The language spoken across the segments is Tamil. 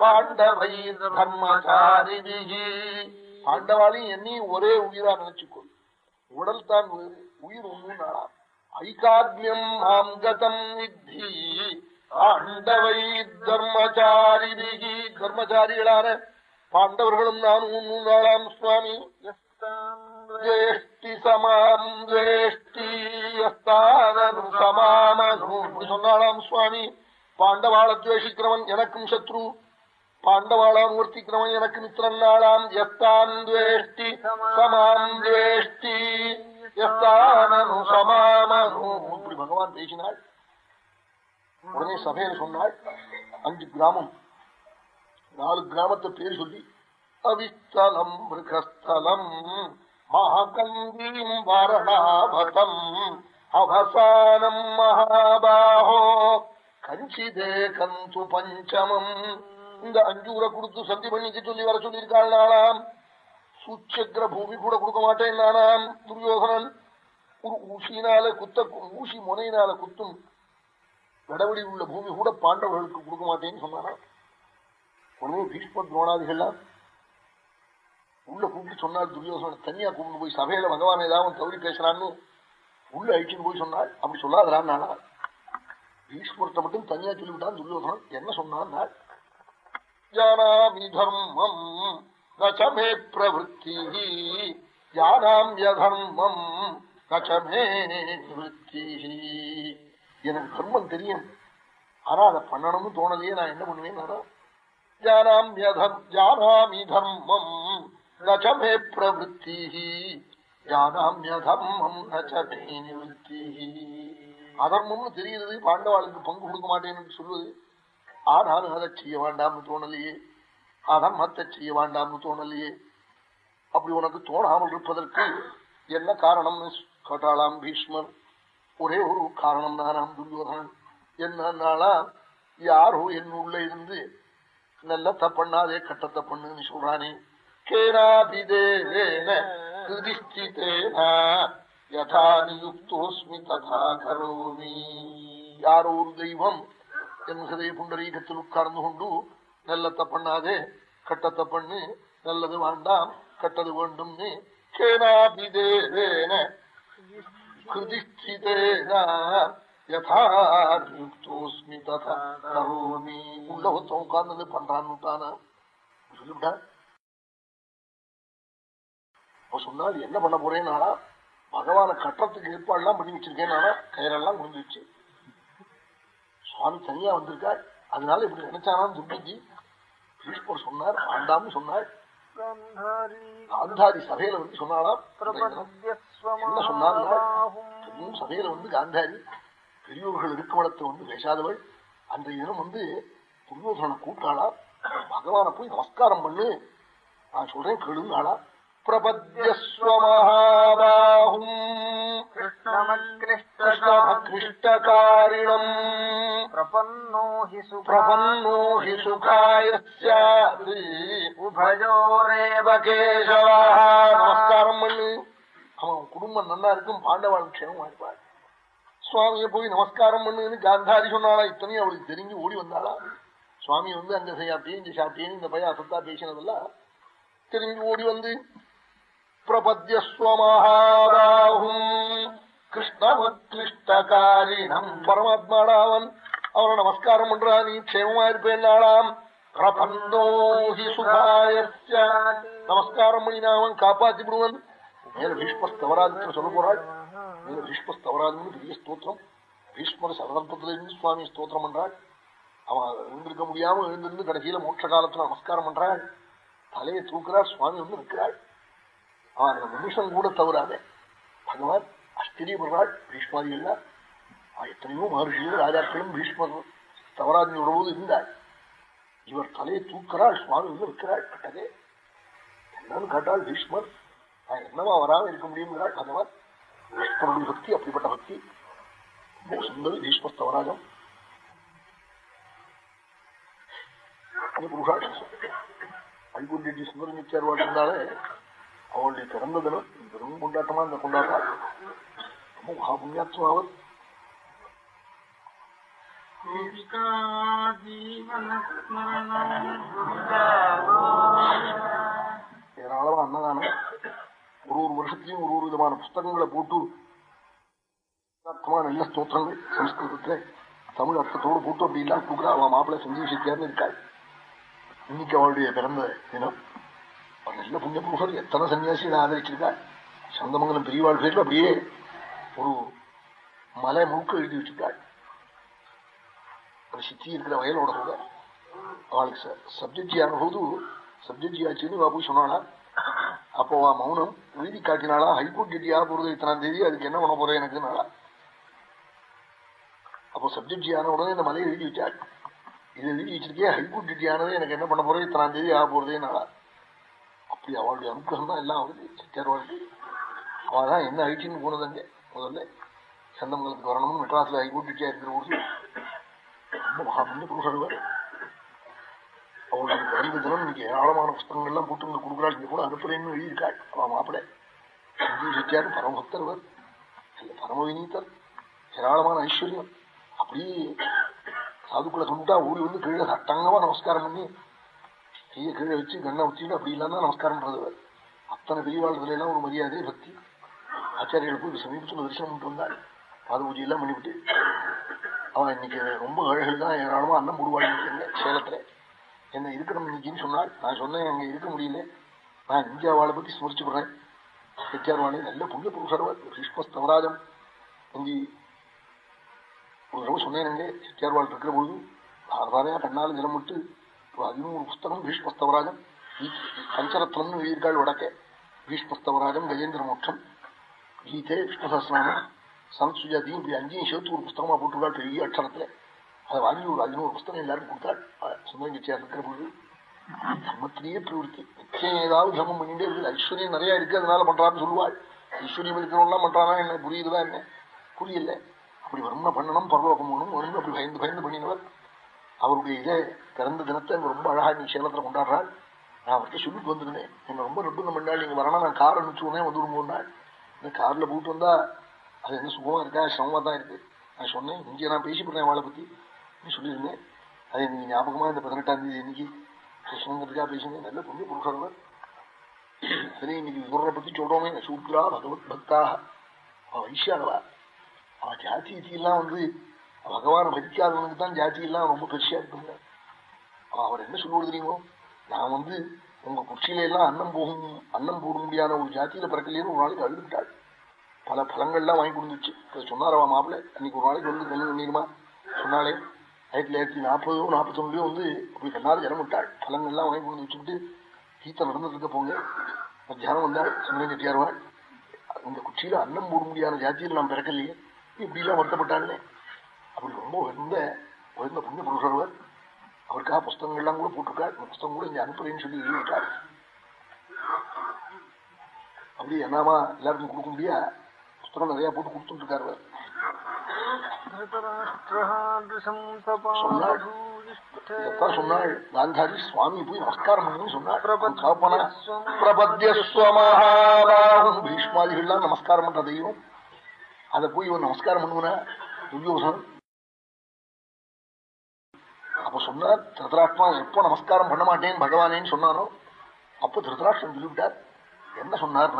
பாண்டவை தர்மசாரிபிகி பாண்டவாளையும் என்னையும் ஒரே உயிரா நினைச்சுக்கோ உடல் தான் வேறு உயிர் ஒண்ணு நாளா ஐகாத்மியம் மாம் கதம் வித்தி. பாண்டவை தர்மசாரிபிகி தர்மசாரிகளான பாண்டவர்களும் நான் ஒன்னு நாளாம் சுவாமி. ஜேஷ்டி சமாம் ஜேஷ்டி சமாமனு இப்படி சொன்னாலாம் சுவாமி. பாண்டவாள துவேஷிக்கிறவன் எனக்கும் சத்ரு. பாண்டவாளாம் வர்த்திக்கிறவன் எனக்கு மித்திரன் நாளாம் எஸ்தான் துவேஷ்டி சமாம் துவேஷ்டி. எஸ்தானு சமாமனு. இப்படி பகவான் பேசினாள். உடனே சபையில் சொன்னாள் அஞ்சு கிராமம். நாலு கிராமத்தை பேர் சொல்லி அவிஸ்தலம் மிருகஸ்தலம் மகாகந்தீம் வாரணாபதம் அவசானம் மகாபாஹோ கஞ்சிதே கந்து பஞ்சமம். இந்த அஞ்சூரை கொடுத்து சந்தி பண்ணிக்க சொல்லி வர சொல்லியிருக்காள் நாளாம் சூச்சக்கர பூமி கூட கொடுக்க மாட்டேன் நானாம் துரியோகனன் ஒரு ஊசியினால குத்த ஊசி முனையினால குத்தும் நடவடி உள்ள பூமி கூட பாண்டவர்களுக்கு கொடுக்க மாட்டேன்னு சொன்னானா உடனே பீஷ்ம துரோணாதிகள்லாம் உள்ள கூப்பிட்டு சொன்னால் துரியோசன தனியா கூப்பிட்டு போய் சபையில பகவான் ஏதாவது தவறி பேசுறான்னு உள்ள அழிச்சுன்னு போய் சொன்னாள். அப்படி சொல்லாதான் நானா. பீஷ்மரத்தை மட்டும் தனியா சொல்லிவிட்டான் துரியோசனன் என்ன சொன்னான் ஜானாமி தர்மம் நச்சமே பிரவருத்தி ஜானாமிய தர்மம் நச்சமே நிவத்தி எனக்கு தர்மம் தெரியும். ஆனா அதை பண்ணணும்னு தோணலையே நான் என்ன பண்ணுவேன் ஜானாமி தர்மம் நச்சமே பிரவருத்தி ஜானாமிய தர்மம் நச்சமே நிவத்தி அதர்மம்னு தெரியுது பாண்டவாளுக்கு பங்கு கொடுக்க மாட்டேன்னு சொல்லுவது ஆனாலும் அதை செய்ய வேண்டாம்னு தோணலையே. அதர்மத்தை செய்ய வேண்டாம்னு தோணலையே. அப்படி உனக்கு தோணாமல் இருப்பதற்கு என்ன காரணம்னு கேட்டாளாம் பீஷ்மர். ஒரே ஒரு காரணம் தானாம் துரியோதனன் என்னன்னா யாரோ என் உள்ள இருந்து நல்ல தப்பண்ணாதே கட்டத்தை பண்ணுன்னு சொல்றானே. கேனாபிதேன யதா நியுக்தோஸ்மி ததா கரோமி. யாரோ ஒரு தெய்வம் என் ஹதய புண்டரீகத்தில் உட்கார்ந்து கொண்டு நல்லத்தை பண்ணாதே கட்டத்தை பண்ணு நல்லது வேண்டாம் கட்டது வேண்டும்னு கேனாபிதேன கிருதிஷ்டிதேன ததா கரோமி. உள்ள ஒருத்தன் உட்கார்ந்து பண்றான்னு தானா சொல்லிவிட்டா சொன்னால் என்ன பண்ண போறேன்னாடா பகவான கட்டுறதுக்கு ஏற்பாடுலாம் பண்ணி வச்சிருக்கேன் நானா கயிறெல்லாம் முடிஞ்சிருச்சு சுவாமி தனியா வந்திருக்காள் அதனால இப்படி நினைச்சானான்னு துர்பிஜி பீஷ்மர் சொன்னார் ஆண்டாம்னு சொன்னாள் காந்தாரி சபையில வந்து சொன்னாலாம் என்ன சொன்னாலும் சபையில வந்து காந்தாரி பெரியோர்கள் இருக்குமிடத்தை வந்து பேசாதவள். அன்றைய தினம் வந்து துரியோதனை கூட்டாளா பகவான போய் நமஸ்காரம் பண்ணு. நான் சொல்றேன் கேளுங்காளா. பிரபத்யஸ்வமஹாபாஹும் கிருஷ்ணமக்லிஷ்டகாரிணம் प्रपन्नो हि பிரபன்னோ ஹி சுகாய ஸ்யாத் उभयोरेव கேசவா நமஸ்காரம் பண்ணு அவன் குடும்பம் நல்லா இருக்கும் பாண்டவாள் க்ஷேமமா இருப்பாள் சுவாமியை போய் நமஸ்காரம் பண்ணுன்னு காந்தாரி சொன்னாளா இத்தனையும் அவளுக்கு தெரிஞ்சு ஓடி வந்தாளா சுவாமி வந்து அங்க சாப்பிட்டே இங்க சாப்பிட்டேன்னு இந்த பையன் அசத்தா பேசினதெல்லாம் தெரிஞ்சு ஓடி வந்து பிரபத்யஸ்வமஹாபாஹும் கிருஷ்ணமக்லிஷ்டகாரிணம் பரமாத்மாடாவன் அவனை நமஸ்காரம் பண்றா நீ க்ஷேமமா இருப்பேன்னாளாம் பிரபந்தோஹி சுகாயஸ்ய நமஸ்காரம் பண்ணினா அவன் காப்பாத்தி விடுவன் மேல பீஷ்மஸ்தவராஜன் சொல்ல போறாள் மேல பீஷ்மஸ்தவராஜன் பெரிய ஸ்தோத்திரம் பீஷ்மர் சதர்ப்பத்துல சுவாமி ஸ்தோத்திரம் பண்றாள் அவன் எழுந்திருக்க முடியாம எழுந்திருந்து கடைசியில மோட்ச காலத்துல நமஸ்காரம் பண்றாள் தலையை தூக்குறாள் சுவாமி வந்து நிற்கிறாள் அவன் அந்த நிமிஷம் கூட தவறாத. பகவான் ஆச்சரியப்படுறாள் பீஷ்மாதிகள்லாம் அவன் எத்தனையோ மகர்ஷிகள் ராஜாக்களும் பீஷ்மர் தவறாஜனோட போது இருந்தாள் இவர் தலையை தூக்கிறாள் சுவாமி வந்து நிற்கிறாள் கட்டதே என்னன்னு கேட்டாள் பீஷ்மர் நான் என்னவா வராமல் இருக்க முடியுங்கிறாள் பகவான் பீஷ்மருடைய பக்தி அப்படிப்பட்ட பக்தி. ரொம்ப சுந்தரி பீஷ்மர் தவராஜம் புருஷாட்சி புருஷாட்சம் ஐகுண்டி சுந்தரி நித்தியார்வாள் இருந்தாலே அவளுடைய பிறந்த தினம் பெரும் கொண்டாட்டமா இந்த கொண்டாட்டம்? ரொம்ப மகா புண்ணியாத்மாவர் ஏராளமா அன்னதானம். ஒரு ஒரு வருஷத்துலயும் ஒரு ஒரு விதமான புஸ்தகங்களை போட்டு அர்த்தமா நல்ல ஸ்தோத்திரங்கள் சம்ஸ்கிருதத்துல தமிழ் அர்த்தத்தோடு போட்டு அப்படி எல்லாம் கொடுக்குறா. அவன் மாப்பிள்ளை செஞ்சு விஷயத்தியார்னு இருக்காள் இன்னைக்கு அவளுடைய பிறந்த தினம். ஒரு நல்ல புண்ணிய புருஷர் எத்தனை சன்னியாசிகளை ஆதரிச்சிருக்காள் சந்தமங்கலம் பெரியவாள் பேர்ல அப்படியே ஒரு மலை முழுக்க எழுதி வச்சிருக்காள் ஒரு சித்தி இருக்கிற வயலோட கூட அவளுக்கு சப்ஜெக்ட் ஆனபோது சப்ஜெக்ட் ஆச்சுன்னு வா போய் சொன்னாளா அப்போ அவ மௌனம் எழுதி காட்டினாளா ஹைகோர்ட் ஜட்ஜி ஆக போறது இத்தனாம் தேதி அதுக்கு என்ன பண்ண போறேன் எனக்கு நாளா அப்போ சப்ஜெக்ட் ஆன உடனே இந்த மலையை எழுதி வச்சாள் இது எழுதி வச்சிருக்கே ஹைகோர்ட் ஜட்ஜி ஆனது எனக்கு என்ன பண்ண போறேன் இத்தனாம் தேதி ஆக போறதே நாளா அப்படி அவளுடைய அனுகிரகம் தான் எல்லாம் அவளுக்கு சித்தர்வாளுக்கு அவள் தான் என்ன ஆயிடுச்சுன்னு போனது முதல்ல சந்தமங்கலத்துக்கு வரணும்னு மெட்ராஸ்ல ஹைகோர்ட் ஜட்ஜியா இருக்கிற போது ரொம்ப மகாபந்த புருஷர் அவளுக்கு பிறந்த தினம் இன்னைக்கு ஏராளமான புஸ்தகங்கள்லாம் போட்டு இங்க கொடுக்குறாள். இங்க கூட அனுப்புறேன்னு எழுதியிருக்காள். அவன் மாப்பிள்ளை சஞ்சீவ் செட்டியார் பரமபக்தர் அவர் இல்ல பரமவினீத்தர் ஏராளமான ஐஸ்வர்யம் அப்படியே சாதுக்குள்ள சொல்லிட்டா ஓடி வந்து கீழே சட்டங்கமா நமஸ்காரம் பண்ணி கையை கீழே வச்சு கண்ணை ஊற்றிட்டு அப்படி இல்லாம நமஸ்காரம் பண்றது அத்தனை பெரியவாழ்றதுல எல்லாம் ஒரு மரியாதை பக்தி. ஆச்சாரியர்களுக்கு போய் சமீபத்தில் தரிசனம் பண்ணிட்டு வந்தாள் பாத பூஜை எல்லாம் பண்ணிவிட்டு அவன் இன்னைக்கு ரொம்ப ஏழைகள் தான் ஏராளமா அண்ணன் போடுவாள் சேலத்துல. என்ன இருக்கணும் இன்னைக்குன்னு சொன்னாள். நான் சொன்னேன் அங்கே இருக்க முடியல. நான் இந்தியாவாளை பத்தி போடுறேன் செட்டியார்வாளை நல்ல புண்ணிய புருஷர்வர் பீஷ்மஸ்தவராஜம் இங்கே ஒரு தடவை சொன்னேன் செட்டியார்வாள் இருக்கிற பொழுது சாதாரண கண்ணால் நிலம் விட்டு ஒரு பதினோரு புஸ்தகம் பீஷ்மஸ்தவராஜம் பஞ்சரத்னம்னு எழுதியிருக்காள் வடக்க பீஷ்மஸ்தவராஜம் கஜேந்திர மோட்சம். கீதை விஷ்ணு சஹஸ்ரநாமம் சமத் இப்படி அஞ்சையும் சேர்த்து ஒரு புஸ்தகமா போட்டுருக்காள் பெரிய அக்ஷரத்துல. அதை வாங்கி ஒரு பதினோரு புஸ்தகம் எல்லாரும் கொடுத்தாள். சுந்தரம் கட்சியார் இருக்கிற பொழுது தர்மத்திலேயே பிரவருத்தி. நிச்சயம் ஏதாவது தர்மம் பண்ணிட்டே இருக்குது. ஐஸ்வர்யம் நிறைய இருக்கு அதனால பண்றான்னு சொல்லுவாள். ஐஸ்வர்யம் இருக்கிறவங்களாம் பண்றானா என்ன? புரியுதுதான் என்ன? புரியல. அப்படி வரும்னா பண்ணணும் பரலோகம் போகணும். வரும் அப்படி பயந்து பயந்து பண்ணினவர். அவருடைய இதே பிறந்த தினத்தை அங்க ரொம்ப அழகா நீ சேலத்துல கொண்டாடுறாள் நான் அவர்கிட்ட சொல்லிட்டு வந்துருந்தேன் என்ன ரொம்ப நிர்பந்தம் பண்ணாள் நீங்க வரணும் நான் கார் அனுப்பிச்சுனே வந்து விடும்போது இந்த கார்ல போட்டு வந்தா அது என்ன சுகமா இருக்கா? சிரமமா தான் இருக்கு. நான் சொன்னேன் இங்கே நான் பேசிப்படுறேன் அவளை பத்தி. சொல்லியிருந்தேன். அது நீங்க ஞாபகமா இந்த பதினெட்டாம் தேதி இன்னைக்கு கிருஷ்ணங்கிறதுக்காக பேசுங்க. நல்ல புண்ணிய புருஷர்கள். சரி இன்னைக்கு விவரரை பத்தி சொல்றோமே சூத்ரா பகவத் பக்தா. அவ வைஷாளவா அவ ஜாதி எல்லாம் வந்து பகவானை மதிக்காதவனுக்கு தான் ஜாதி எல்லாம் ரொம்ப பெருசா இருக்குங்க அவர் என்ன சொல்லுவது தெரியுமோ? நான் வந்து உங்க குச்சியில எல்லாம் அன்னம் போகும் அன்னம் போட முடியாத ஒரு ஜாத்தியில பிறக்கலையேன்னு ஒரு நாளைக்கு அழுதுட்டாள் பல பழங்கள்லாம் வாங்கி கொடுத்துச்சு. சொன்னாரவா மாப்பிள்ள? அன்னைக்கு ஒரு நாளைக்கு வந்து கண்ணு பண்ணிருமா சொன்னாலே ஆயிரத்தி தொள்ளாயிரத்தி நாற்பதோ நாற்பத்தொன்னுலயோ வந்து அப்படி கண்ணாறு ஜனம் விட்டாள் பழங்கள்லாம் வாங்கி கொண்டு வச்சுட்டு கீத்த நடந்துட்டு இருக்க போங்க. மத்தியானம் வந்தாள் சுந்தரம் செட்டியார்வாள் இந்த குச்சியில அன்னம் போட முடியாத ஜாத்தியில நான் பிறக்கலையே. இப்படிலாம் எல்லாம் வருத்தப்பட்டாங்களே அப்படி ரொம்ப உயர்ந்த உயர்ந்த புண்ணிய புருஷர்வர் அவருக்காக புஸ்தகங்கள்லாம் கூட போட்டிருக்காள் இந்த புஸ்தகம் கூட இங்க அனுப்புறேன்னு சொல்லி எழுதிட்டாள் அப்படி என்னமா எல்லாருக்கும் கொடுக்க முடியா? புஸ்தகம் நிறைய போட்டு கொடுத்துட்டு இருக்காரு சொன்னாள் காந்தாரி சுவாமி போய் நமஸ்காரம் பண்ணுன்னு சொன்னாள் பிரபத்தியஸ்வமஹாபாகும் பீஷ்மாதிகள்லாம் நமஸ்காரம் பண்ற தெய்வம். அதை போய் இவன் நமஸ்காரம் பண்ணுவன துரியோசன் அப்ப சொன்னார் திருதராஷ்டிரா எப்போ நமஸ்காரம் பண்ண மாட்டேன் பகவானேன்னு சொன்னானோ அப்ப திருதராஷ்டிரம் சொல்லிவிட்டார். என்ன சொன்னார்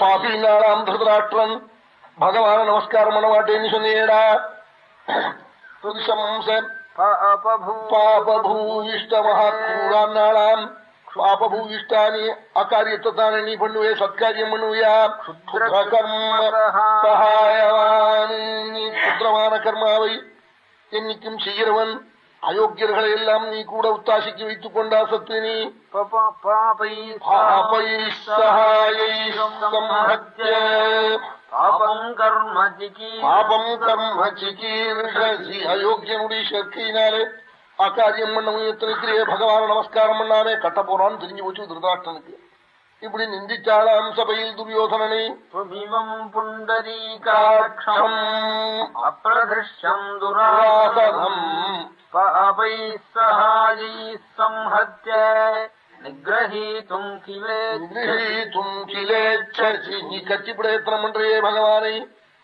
பாபினாலாம் திருதராஷ்டிரன். பகவான நமஸ்காரம் பண்ண மாட்டேன்னு சொன்னேடா மகாக்கூடாம் பாபூயிஷ்டானி அக்காரியத்தை தானே நீ பண்ணுவே சத்காரியம் பண்ணுவியா சகாயவான் குத்திரமான கர்மாவை என்னைக்கும் செய்கிறவன் அயோக்கியர்களை எல்லாம் நீ கூட உத்தாசிக்கு வைத்துக் கொண்டா சத்து நீ பாபம் கர்ம சிகீர்ஷி அயோக்கியனுடைய சேர்க்கையினாலே அக்காரியம் பண்ண முயற்சிக்கிறே பகவான நமஸ்காரம் பண்ணாலே கட்ட போறான்னு தெரிஞ்சு போச்சு திருதாஷ்டனுக்கு இப்படி நிந்திச்சாளாம் சபையில் துரியோதனனை. புண்டரீகாட்சம் அப்பிரதிருஷ்யம் துராசனம் பாபை சஹாயை சம்ஹத்ய நிகிரகீதும் கிலேதும் கிலேச்சசி. நீ கட்சி பிரயத்தனம் பண்றையே பகவானை.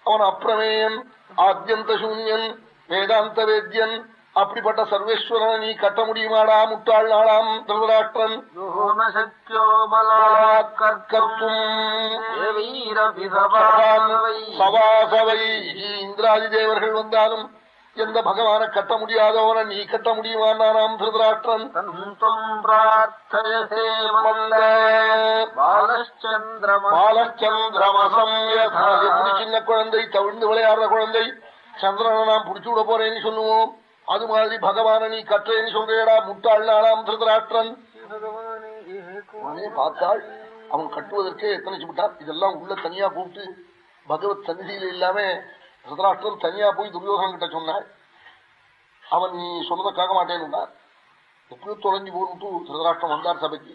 அவன் அப்பிரமேயன் ஆத்தியந்த சூன்யன் வேதாந்த வேத்யன் அப்படிப்பட்ட சர்வேஸ்வரனை நீ கட்ட முடியுமாடா முட்டாள் நாளாம் திருதராஷ்டிரன் சவாசவை. இந்திராதி தேவர்கள் வந்தாலும் எந்த பகவான கட்ட முடியாதவன நீ கட்ட முடியுமானாம் திருதராஷ்டிரன் பாலச்சந்திரமசம் சின்ன குழந்தை தவிழ்ந்து விளையாடுற குழந்தை. சந்திரனை நான் புடிச்சு விட போறேன்னு சொல்லுவோம். அது மாதிரி பகவான நீ கற்றேன்னு சொல்றேடா முட்டாள் நாளாம் திருதராஷ்டிரன் பார்த்தாள் அவன் கட்டுவதற்கே எத்தனை விட்டான். இதெல்லாம் உள்ள தனியா கூப்பிட்டு பகவத் சந்நிதியில இல்லாம திருதராஷ்டிரன் தனியா போய் துரியோகன் கிட்ட சொன்னாள் அவன் நீ சொன்னதை கேட்க மாட்டேன்னு எப்படியோ தொலைஞ்சு போட்டு திருதராஷ்டிரம் வந்தார் சபைக்கு.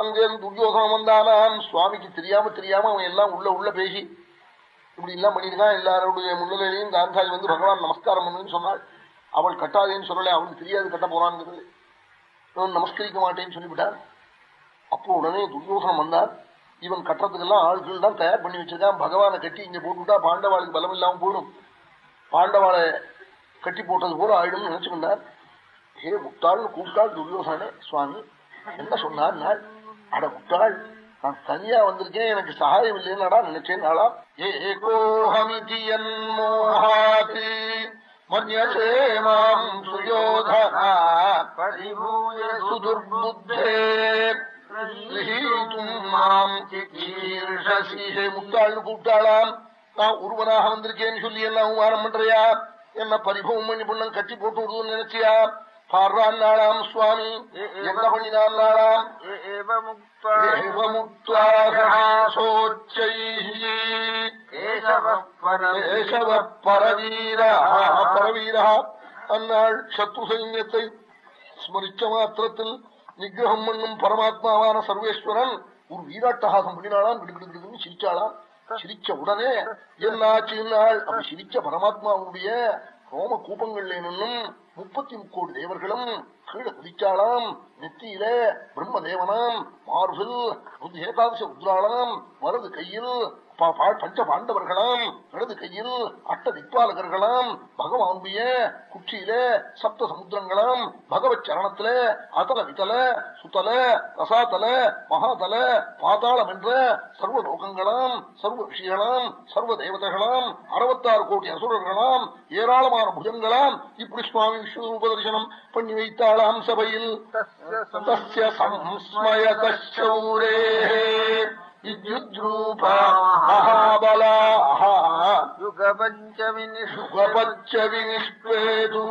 அங்கே துரியோகனம் வந்தானாம். சுவாமிக்கு தெரியாம தெரியாம அவன் எல்லாம் உள்ள உள்ள பேசி இப்படி எல்லாம் பண்ணிருக்கான் எல்லாருடைய முன்னிலையிலையும் காந்தாஜி வந்து பகவான் நமஸ்காரம் பண்ணுன்னு சொன்னாள். அவள் கட்டாதேன்னு சொல்லலை அவளுக்கு தெரியாது கட்ட போறான்னு இவன் நமஸ்கரிக்க மாட்டேன்னு சொல்லிவிட்டான் அப்போ உடனே துரியோகனம் வந்தார். இவன் கட்டுறதுக்கெல்லாம் ஆட்கள் தான் தயார் பண்ணி வச்சிருக்கான். பகவானை கட்டி இங்க போட்டுவிட்டா பாண்டவாளுக்கு பலம் இல்லாம போயிடும். பாண்டவாளை கட்டி போட்டது போல ஆயிடும் நினைச்சுக்கிட்டார் ஹே முட்டாள்னு கூப்பிட்டாள் துரியோசனே சுவாமி. என்ன சொன்னார் நாள் அட முட்டாள் நான் தனியா வந்திருக்கேன் எனக்கு சகாயம் இல்லைன்னா நினைச்சேன் ஆளா ஏகோஹமிதி மோகாதி மன்யசேமாம் சுயோதனா பரிபூய சுதுர்புத்தே. முட்டாள்னு கூப்பிட்டாளாம். நான் உருவனாக வந்திருக்கேன்னு சொல்லி எல்லாம் உமானம் பண்றியா? என்ன பரிபவம் பண்ணி பொண்ணு கட்டி போட்டு விடுதுன்னு நினைச்சியா? பாடுறான் நாளாம் சுவாமி என்ன பண்ணினான் நாளாம் அந்நாள் சத்ரு சைன்யத்தை ஸ்மரிச்ச மாத்திரத்தில் நிகிரகம் பண்ணும் பரமாத்மாவான சர்வேஸ்வரன் ஒரு வீராட்டஹாசம் பண்ணினாலாம் விடுகிடுன்னு சிரிச்சாளாம் சிரிச்ச உடனே என்னாச்சு நாள் அப்படி சிரிச்ச பரமாத்மாவுடைய ரோம கூப்பங்கள் என்னும் முப்பத்தி முக்கோடி தேவர்களும் கீழே குதிச்சாலாம் நெத்தியில பிரம்ம தேவனாம் மார்பில் ஏகாதச உத்ராளாம் வலது கையில் பஞ்ச பாண்டவர்களாம் இடது கையில் அட்ட திக்பாலகர்களாம் பகவானுடைய குச்சியிலே சப்த சமுத்திரங்களாம் பகவத் சரணத்திலே அதல விதல சுதல ரசாதல மகாதல பாதாளம் என்ற சர்வ லோகங்களாம் சர்வ ரிஷிகளாம் சர்வ தேவதைகளாம் அறுபத்தாறு கோடி அசுரர்களாம் ஏராளமான புஜங்களாம். இப்படி சுவாமி விஸ்வரூப தரிசனம் பண்ணி வைத்தாளாம் சபையில். சமஸ்மயதூரே महाबला युगपञ्चविनिष्पेतु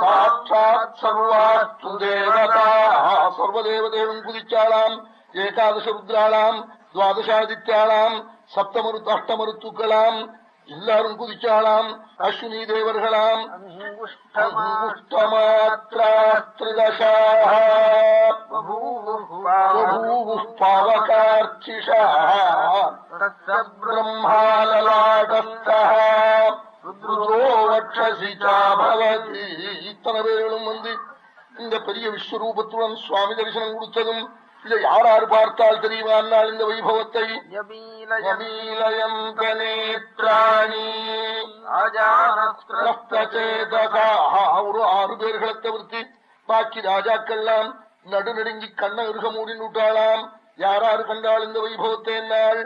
साक्षात् सर्वास्तु देवताः सर्वदेवदेवम् कुदिचालाम् एकादशरुद्राणाम् द्वादशादित्याणाम् सप्तमरुत् अष्टमरुत्तुकलाम् எல்லாரும் குதிச்சாளாம் அஸ்வினி தேவர்களாம். இத்தனை பேர்களும் வந்து இந்த பெரிய விஸ்வரூபத்துடன் சுவாமி தரிசனம் கொடுத்ததும் இதை யார் யார் பார்த்தால் தெரியுமா? நாள் இந்த வைபவத்தை. ஒரு ஆறு பேர்களை தவிர்த்து பாக்கி ராஜாக்கள்லாம் நடுநடுங்கி கண்ண இருக மூடி விட்டாளாம் யாராரு கண்டாள் இந்த வைபவத்தை நாள்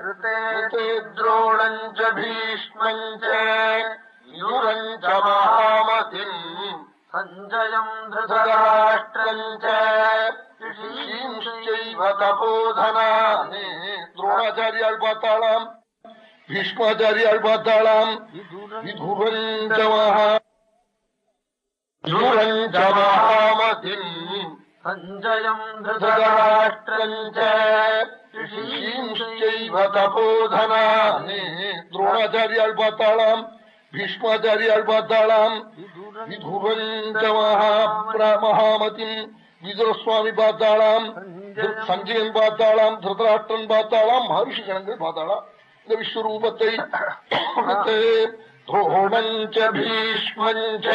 सञ्जयम् धृतराष्ट्रम् चैव तपोधना द्रोणाचार्याल्पताळाम् भीष्माचार्याल्पताळाम् विधुरञ्जमः विधुरञ्जमहामतिम् सञ्जयम् धृतराष्ट्रम् च ऋषींश्चैव तपोधना द्रोणाचार्याल्पताळाम् பீஷ்மாச்சாரியால் பார்த்தாளாம் விதுரஞ்ச மகாப்ர மகாமதிம் விதுர பார்த்தாளாம் சஞ்சயன் பார்த்தாளாம் திருதராஷ்டிரன் பார்த்தாளாம் மகர்ஷி கணங்கள் பார்த்தாளாம் இந்த விஸ்வரூபத்தை துரோணஞ்ச பீஷ்மஞ்ச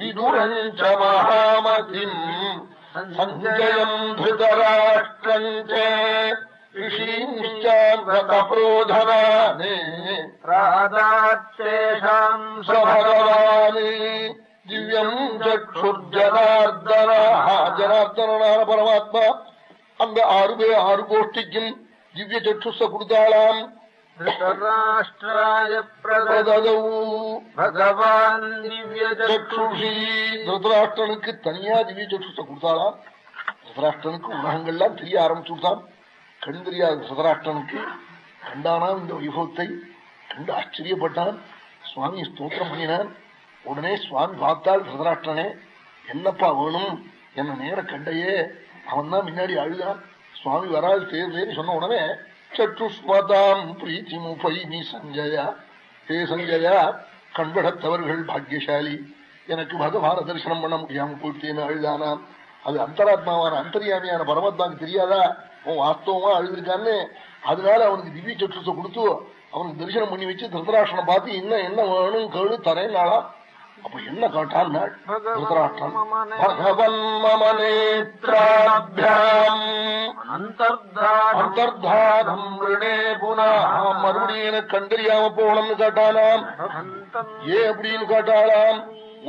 விதுரஞ்ச மகாமதிம் சஞ்சயம் திருதராஷ்டிரஞ்ச ऋषींश्चाप्रबोधनानि प्रादात्तेषाम् स भगवानि திவ்யம் சக்ஷுர்ஜனார்தனாக ஜனார்தனான பரமாத்மா அந்த ஆறு பே ஆறு கோஷ்டிக்கும் திவ்ய சக்ஷுஷ கொடுத்தாளாம் धृतराष्ट्राय प्रददौ भगवान् दिव्यचक्षुषी धृतराष्ट्रனுக்கு தனியா திவ்ய சக்ஷுஷ கொடுத்தாளாம் धृतराष्ट्रனுக்கு உலகங்கள்லாம் தெரிய ஆரம்பிச்சு கண் தெரியாத சுதராஷ்டனுக்கு கண்டானாம் இந்த வைபவத்தை கண்டு ஆச்சரியப்பட்டான். சுவாமி ஸ்தோத்திரம் பண்ணினான் உடனே சுவாமி பார்த்தால் சுதராஷ்டனே என்னப்பா வேணும்? என்ன நேர கண்டையே. அவன் தான் முன்னாடி அழுதான். சுவாமி வராது தேர்தேன்னு சொன்ன உடனே சற்றுஸ்மதாம் பிரீத்தி நீ சஞ்சயா. ஹே சஞ்சயா கண்படத்தவர்கள் பாக்கியசாலி. எனக்கு பகவான தரிசனம் பண்ண முடியாம போயிட்டேன்னு அழுதானாம். அது அந்தராத்மாவான அந்தரியாமியான பரமாத்மாவுக்கு தெரியாதா? அவன் வாஸ்தவமா அழுதுருக்கான்னு அதனால அவனுக்கு திவ்ய சற்றத்தை கொடுத்து அவனுக்கு தரிசனம் பண்ணி வச்சு திருதராஷ்டனை பார்த்து என்ன என்ன வேணும் கேளு தரேன் நாளா அப்ப என்ன கேட்டான் திருதராஷ்டன் பகவன் மம நேத்திராபியாம் மறுபடியும் கண்டறியாம போகணும்னு கேட்டானாம். ஏன் அப்படின்னு கேட்டாளாம்?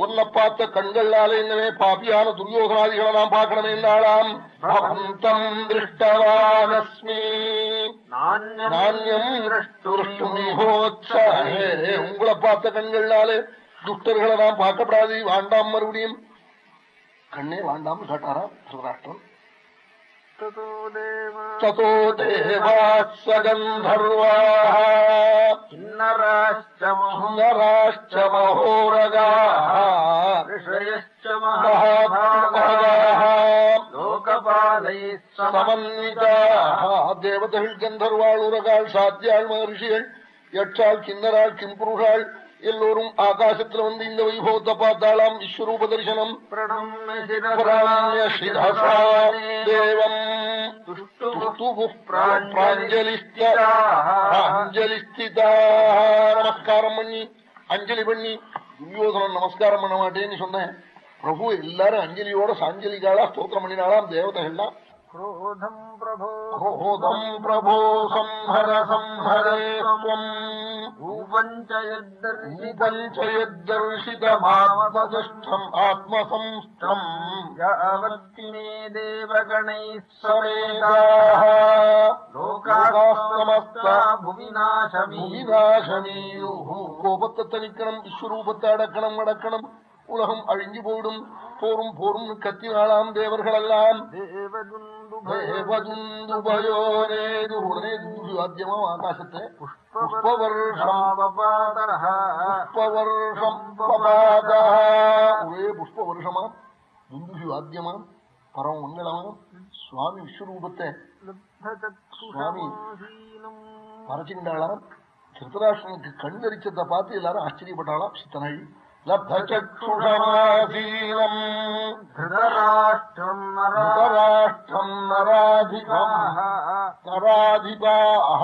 உன்னை பார்த்த கண்களால என்னவே பாபியான துரியோகனாதிகளை நாம் பார்க்கணுமே என்றாளாம். அபந்தம் திருஷ்டவானஸ்மி. நானியம் உங்களை பார்த்த கண்களாலே துஷ்டர்களை நாம் பார்க்கப்படாது. வாண்டாம் மறுபடியும். கண்ணே வாண்டாம் கேட்டாரா? திருதராஷ்டிரன் ततो देवाः स्वगन्धर्वाः किन्नराश्च महुनराश्च महोरगाः ऋषयश्च महाभागाः लोकपालैः समन्विताः देवतः गन्धर्वाळुरगाळ् साध्याळ् महर्षियळ् यक्षाळ् किन्नराळ् किम्पुरुषाळ् எல்லோரும் ஆகாசத்துல வந்து இந்த வைபவத்தை பார்த்தாலாம் விஸ்வரூப தரிசனம் தேவம். நமஸ்காரம் பண்ணி அஞ்சலி பண்ணி துரியோதனன் நமஸ்காரம் பண்ண மாட்டேன்னு சொன்னேன். பிரபு எல்லாரும் அஞ்சலியோட சாஞ்சலிகாலா ஸ்தோத்திரம் பண்ணினாலாம் தேவதைகள்லாம். क्रोधम् प्रभो क्रोधम् प्रभो संहर संहरे त्वम् रूपम् च यद्दर्शितम्। च यद्दर्शितमात्मदुष्टम् आत्मसंष्टम् यावत्ति मे देवगणैः समेताः। லோகாஸ்தமஸ்தா புவிநாசமி விநாசமேயுஹு கோபத்தை தணிக்கணும் விஸ்வரூபத்தை அடக்கணும் அடக்கணும் உலகம் அழிஞ்சு போயிடும் போரும் போரும் கத்தினாலாம் தேவர்களெல்லாம் தேவதும் ആദ്യമോ ആകാശത്തെ പുഷ്പവർഷേ പുഷ്പവർഷമാം സ്വാമി വിശ്വരൂപത്തെ സ്വാമി மறைச்சுக்கிட்டாளாம் திருத்தராஷ்டனுக்கு கண் தெரிச்சதை பார்த்து எல்லாரும் ஆச்சரியப்பட்டாளாம் சித்தனாழி லப்தச்சக்ஷுஷமாசீனம் धृतराष्ट्रम् திருதராஷ்டிரம் நராதிபம் நராதிபாஹ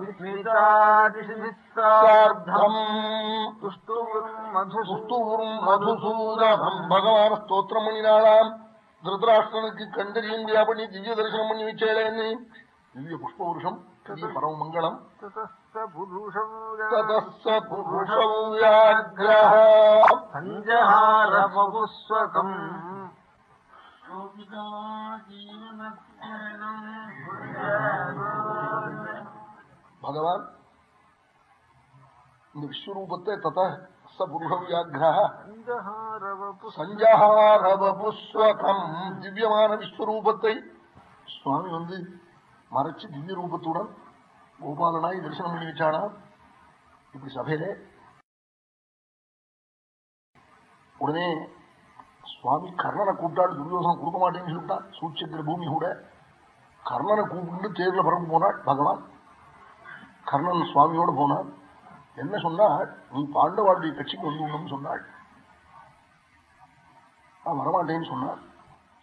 विस्मितादिशिभिस्सार्धम् சார்த்தம் तुष्टुम् मधुसु சுஸ்தூரும் மதுசூதனம் பகவான ஸ்தோத்திரம் பண்ணினாளாம் திருதராஷ்டிரனுக்கு கண்டறியும் பண்ணி திவ்ய தரிசனம் பண்ணி வச்சேன்னு திவ்ய புஷ்பவருஷம் திவ்ய பரம மங்களம் புருஷம் சஞ்சஹாரபுஸ்வகம் பகவான் இந்த விஸ்வரூபத்தை தத சஞ்சஹாரபுஸ்வகம் திவ்யமான விஸ்வரூபத்தை சுவாமி வந்து மறைச்சு திவ்ய ரூபத்துடன் கோபாலனாய் தரிசனம் பண்ணி வச்சானா? இப்படி சபையில உடனே சுவாமி கர்ணனை கூப்பிட்டாள் துரியோசனம் கொடுக்க மாட்டேன்னு சொல்லிட்டான் சூட்சிக்கிற பூமி கூட கர்ணனை கூப்பிட்டு தேர்ல பரப்பு போனாள். பகவான் கர்ணன் சுவாமியோட போனான். என்ன சொன்னாள் நீ பாண்டவாளுடைய கட்சிக்கு வந்து உண்ணும் சொன்னாள். நான் வரமாட்டேன்னு சொன்னார்.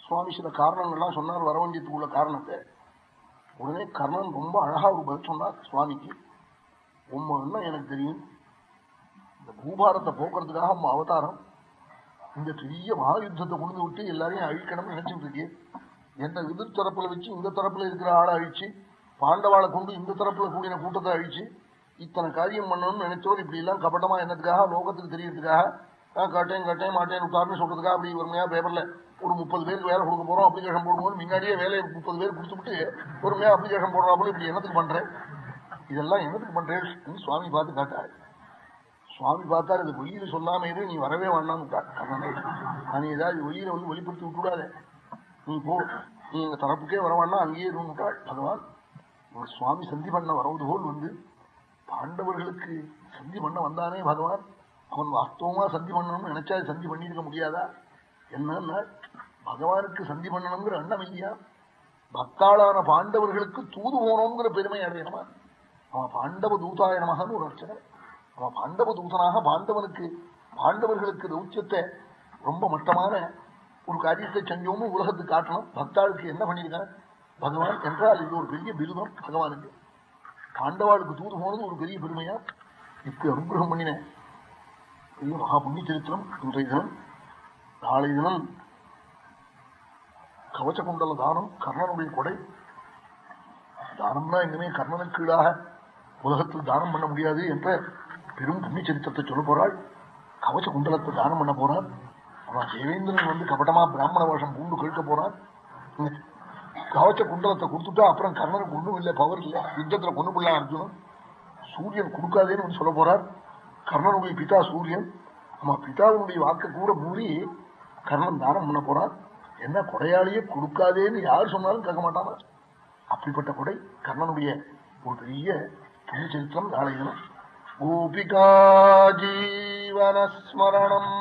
சுவாமி சில காரணங்கள்லாம் சொன்னார். வர வேண்டியதுக்கு உள்ள காரணத்தை உடனே கர்ணன் ரொம்ப அழகா ஒரு பதில் சொன்னார் சுவாமிக்கு உண்மை எனக்கு தெரியும். இந்த பூபாரத்தை போக்குறதுக்காக உங்க அவதாரம். இந்த பெரிய மகாயுத்தத்தை கொண்டு விட்டு எல்லாரையும் அழிக்கணும்னு நினைச்சுட்டு இருக்கேன். எந்த எதிர் தரப்புல வச்சு இந்த தரப்புல இருக்கிற ஆளை அழிச்சு பாண்டவாளை கொண்டு இந்த தரப்புல கூடின கூட்டத்தை அழிச்சு இத்தனை காரியம் பண்ணணும்னு நினைச்சோர் இப்படி எல்லாம் கபட்டமா என்னதுக்காக லோகத்துக்கு தெரியறதுக்காக ஆஹ் காட்டேன் கட்டேன் மாட்டேன் விட்டாருன்னு சொல்றதுக்காக அப்படி பொறுமையா பேப்பர்ல ஒரு முப்பது பேருக்கு வேலை கொடுக்க போறோம் அப்ளிகேஷன் போடும்போது முன்னாடியே வேலையை முப்பது பேர் கொடுத்துட்டு பொறுமையா அப்ளிகேஷன் போடுறாப்புல இப்படி என்னத்துக்கு பண்றேன் இதெல்லாம் என்னத்துக்கு பண்றேன் சுவாமி பார்த்து காட்டாரு. சுவாமி பார்த்தாரு இது வெளியில சொல்லாம இரு நீ வரவே வேண்டாம் கண்ணனே. நீ ஏதாவது வெளியில வந்து வெளிப்படுத்தி விட்டுடாத நீ போ. நீ எங்க தரப்புக்கே வர வேண்டாம் அங்கேயே இருந்துட்டாள் பகவான் ஒரு சுவாமி சந்தி பண்ண வரவது போல் வந்து பாண்டவர்களுக்கு சந்தி பண்ண வந்தானே பகவான். அவன் வாஸ்தவமா சந்தி பண்ணணும்னு நினைச்சா சந்தி பண்ணியிருக்க முடியாதா? என்னன்னா பகவானுக்கு சந்தி பண்ணணுங்கிற எண்ணம் இல்லையா? பக்தாளான பாண்டவர்களுக்கு தூது போனோங்கிற பெருமை அடையணுமா அவன் பாண்டவ தூதாயனமாக ஒரு அர்ச்சனை அவன் பாண்டவ தூதனாக பாண்டவனுக்கு பாண்டவர்களுக்கு தௌச்சியத்தை ரொம்ப மட்டமான ஒரு காரியத்தை செஞ்சோமும் உலகத்துக்கு காட்டணும். பக்தாளுக்கு என்ன பண்ணியிருக்கான் பகவான் என்றால் இது ஒரு பெரிய பிருதம் பகவானுக்கு. பாண்டவாளுக்கு தூது போனது ஒரு பெரிய பெருமையா? இப்படி அனுகிரகம் பண்ணினேன். பெரிய மகா புண்ணிய சரித்திரம் இன்றைய தினம் நாளை தினம் கவச்ச குண்டல தானம் கர்ணனுடைய கொடை. தானம்னா இனிமே கர்ணனுக்கு கீழாக உலகத்தில் தானம் பண்ண முடியாது என்ற பெரும் புண்ணிய சரித்திரத்தை சொல்ல போறாள். கவச்ச குண்டலத்தை தானம் பண்ண போறான் அவன் தேவேந்திரன் வந்து கபட்டமா பிராமண வருஷம் பூண்டு கேட்க போறான் கவச்ச குண்டலத்தை கொடுத்துட்டா அப்புறம் கர்ணனுக்கு ஒண்ணும் இல்லை பவர் இல்லை. யுத்தத்துல கொண்டு போடலாம் அர்ஜுனன். சூரியன் கொடுக்காதேன்னு சொல்ல போறார். கர்ணனுடைய பிதா சூரியன். ஆமா பிதாவுடைய வாக்க கூட மூடி கர்ணன் தானம் பண்ண போறான் என்ன கொடையாளியே கொடுக்காதேன்னு யார் சொன்னாலும் கேட்க மாட்டானா அப்படிப்பட்ட கொடை கர்ணனுடைய ஒரு பெரிய புண்ணிய சரித்திரம் நாளை தினம் கோபிகா ஜீவனஸ்மரணம்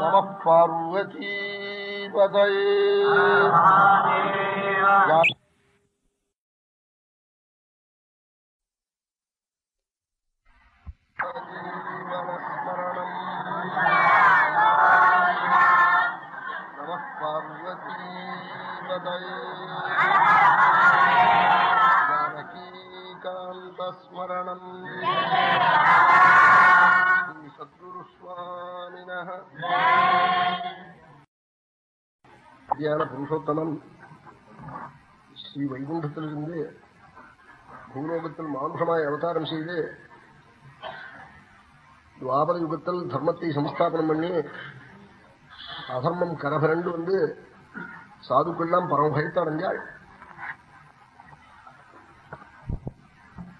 நம பார்வதி பதயே தியான புருஷோத்தமன் ஸ்ரீ வைகுண்டத்திலிருந்து பூலோகத்தில் மானுஷமாய் அவதாரம் செய்து துவாபர யுகத்தில் தர்மத்தை சம்ஸ்தாபனம் பண்ணி அதர்மம் கரபரண்டு வந்து சாதுக்கள்லாம் பரமபயத்தை அடைஞ்சாள்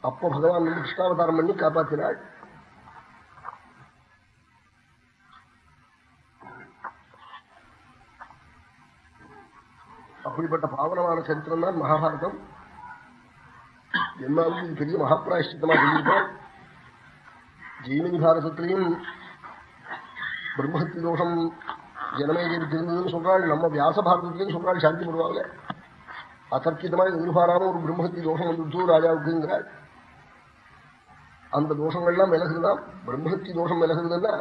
அப்போ பகவான் வந்து கிருஷ்ணாவதாரம் பண்ணி காப்பாற்றினாள் அப்படிப்பட்ட பாவனமான சரித்திரம் தான் மகாபாரதம். என்னாலும் இது பெரிய மகாபிராயஷ்டித்தமா சொல்லியிருக்கோம் ஜெய்மினி பாரதத்திலையும் பிரம்மஹத்தி தோஷம் ஜனமேஜருக்கு இருந்ததுன்னு சொல்றாள். நம்ம வியாச பாரதத்திலையும் சொல்றாள் சாந்தி பண்ணுவாங்க அத்தர்க்கிதமாக எதிர்பாராம ஒரு பிரம்மஹத்தி தோஷம் வந்துடுச்சு ராஜாவுக்குங்கிறாள். அந்த தோஷங்கள்லாம் விலகுதான் பிரம்மஹத்தி தோஷம் விலகுதுன்னா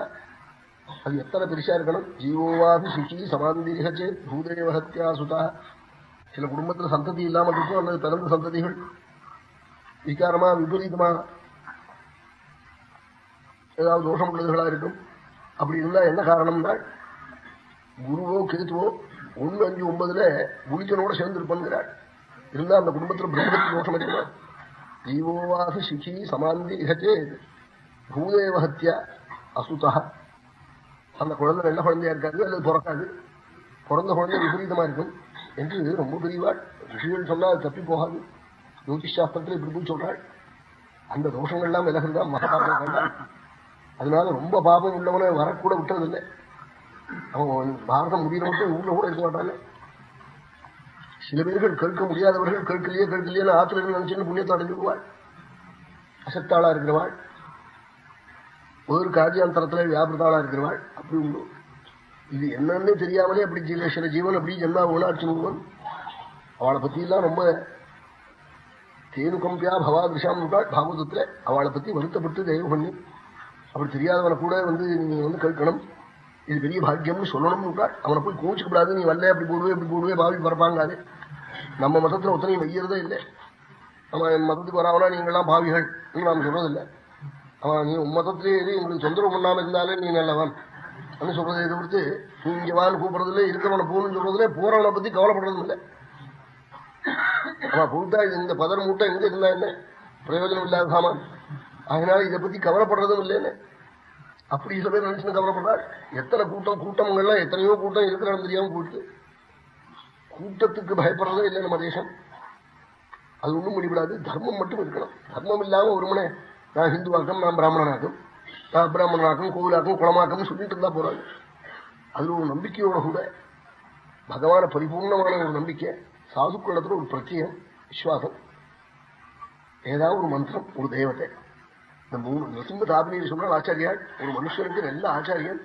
அது எத்தனை பெருசா இருக்கணும்? ஜீவோவாபி சுச்சி சமாந்திரிகச்சே பூதேவஹத்யா சுதா. சில குடும்பத்துல சந்ததி இல்லாமல் இருக்கும் அல்லது பிறந்த சந்ததிகள் விகாரமா விபரீதமா ஏதாவது தோஷம் உள்ளதுகளா இருக்கும். அப்படி இருந்தா என்ன காரணம்னா குருவோ கேத்துவோ ஒன்னு அஞ்சு ஒன்பதுல குளிக்கனோட சேர்ந்திருப்பாங்கிறாள். இருந்தா அந்த குடும்பத்துல பிரம்மத்துக்கு தோஷம் இருக்குமா தீவோவாசு சிகி சமாந்தி இகச்சே பூதேவஹத்தியா அசுதா. அந்த குழந்தை நல்ல குழந்தையா இருக்காது அல்லது பிறக்காது. பிறந்த குழந்தை விபரீதமா இருக்கும். என்று ரொம்ப பெரியவாள் ரிஷிகள் சொன்னா தப்பி போகாது. ஜோதிஷ் சாஸ்திரத்தில் இப்படி போய் சொல்றாள். அந்த தோஷங்கள்லாம் விலகுதான் மகாபாபம் கண்டாள் அதனால ரொம்ப பாபம் உள்ளவனை வரக்கூட விட்டதில்லை அவன் பாரதம் முடிகிற மட்டும் ஊர்ல கூட இருக்க மாட்டாங்க சில பேர்கள் கேட்க முடியாதவர்கள் கேட்கலையே கேட்கலையே ஆத்துல இருந்து நினைச்சுன்னு புண்ணியத்தை அடைஞ்சிருவாள் அசத்தாளா இருக்கிறவாள். ஒரு காஜியாந்தரத்துல வியாபாரத்தாளா இருக்கிறவாள். அப்படி உண்டு. இது என்னன்னு தெரியாமலே அப்படி ஜீவ சில ஜீவன் அப்படி ஜென்மா ஊனாட்சி அவளை பத்தி எல்லாம் ரொம்ப தேனுகம்பியா பவாதிருஷாம் பாகவதத்துல அவளை பத்தி வருத்தப்பட்டு தயவு பண்ணி அப்படி தெரியாதவனை கூட வந்து நீ வந்து கேட்கணும். இது பெரிய பாக்கியம்னு சொல்லணும்னு அவனை போய் கோச்சுக்கூடாது நீ வரல அப்படி போடுவே இப்படி போடுவே பாவி பரப்பாங்காது. நம்ம மதத்துல ஒத்தனையும் வையறதே இல்லை. அவன் மதத்துக்கு வராவனா நீங்களாம் பாவிகள். நாம் சொல்றதில்லை. அவன் நீ உன் மதத்திலே இரு எங்களுக்கு தொந்தரவு பண்ணாம இருந்தாலே நீ நல்லவன். சொல்றதை எதிர்த்து நீ இங்க வான்னு கூப்பிடுறதுல இருக்கிறவனை போகணும்னு சொல்றதுல போறவனை பத்தி கவலைப்படுறதும் இல்லை. அவன் புகுத்தா இது இந்த பதர் மூட்டை எங்க இருந்தா என்ன? பிரயோஜனம் இல்லாத சாமான். அதனால இதை பத்தி கவலைப்படுறதும் இல்லைன்னு அப்படி சில பேர் நினைச்சு கவலைப்படுறார்? எத்தனை கூட்டம் கூட்டங்கள்லாம் எத்தனையோ கூட்டம் இருக்கிற தெரியாம கூட்டு கூட்டத்துக்கு பயப்படுறதே இல்லை நம்ம தேசம். அது ஒன்றும் முடிவிடாது தர்மம் மட்டும் இருக்கணும். தர்மம் இல்லாம ஒரு மனே நான் ஹிந்துவாக்கம் நான் பிராமணனாக்கும் பிராமணனாக்கும் கோவிலாக்கும் குளமாக்கும் சொல்லிட்டு இருந்தா போறாங்க. அதுல ஒரு நம்பிக்கையோட கூட பகவான பரிபூர்ணமான ஒரு நம்பிக்கை சாதுக்களிடத்துல ஒரு பிரத்யேகம் விசுவாசம் ஏதாவது ஒரு மந்திரம் ஒரு தெய்வத்தை இந்த மூணு நரசிம்ம தாபினியில் சொன்னால் ஆச்சாரியார் ஒரு மனுஷனுக்கு நல்ல ஆச்சாரியன்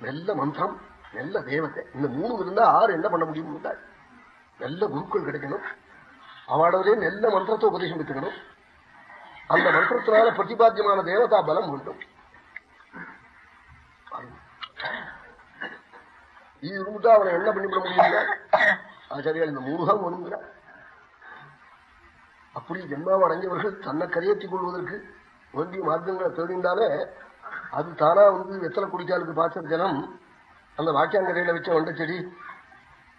நல்ல மந்திரம் நல்ல தேவத்தை இந்த மூணு இருந்தா ஆறு என்ன பண்ண முடியும் நல்ல குருக்கள் கிடைக்கணும். அவளவே நல்ல மந்திரத்தை உபதேசம் பெற்றுக்கணும் அந்த மந்திரத்தினால பிரதிபாத்தியமான தேவதா பலம் வேண்டும் இது இருந்துட்டா அவனை என்ன பண்ணிவிட முடியுங்க ஆச்சாரியால் இந்த மூணு தான் வேணுங்கிறார் அப்படி ஜென்மாவை அடைஞ்சவர்கள் தன்னை கரையேற்றிக் கொள்வதற்கு வேண்டிய மார்க்கங்களை தேடிந்தாலே அது தானா வந்து வெத்தலை குடிக்காலுக்கு பாய்ச்ச ஜலம் அந்த வாக்கியாங்கரையில வச்ச வண்டை செடி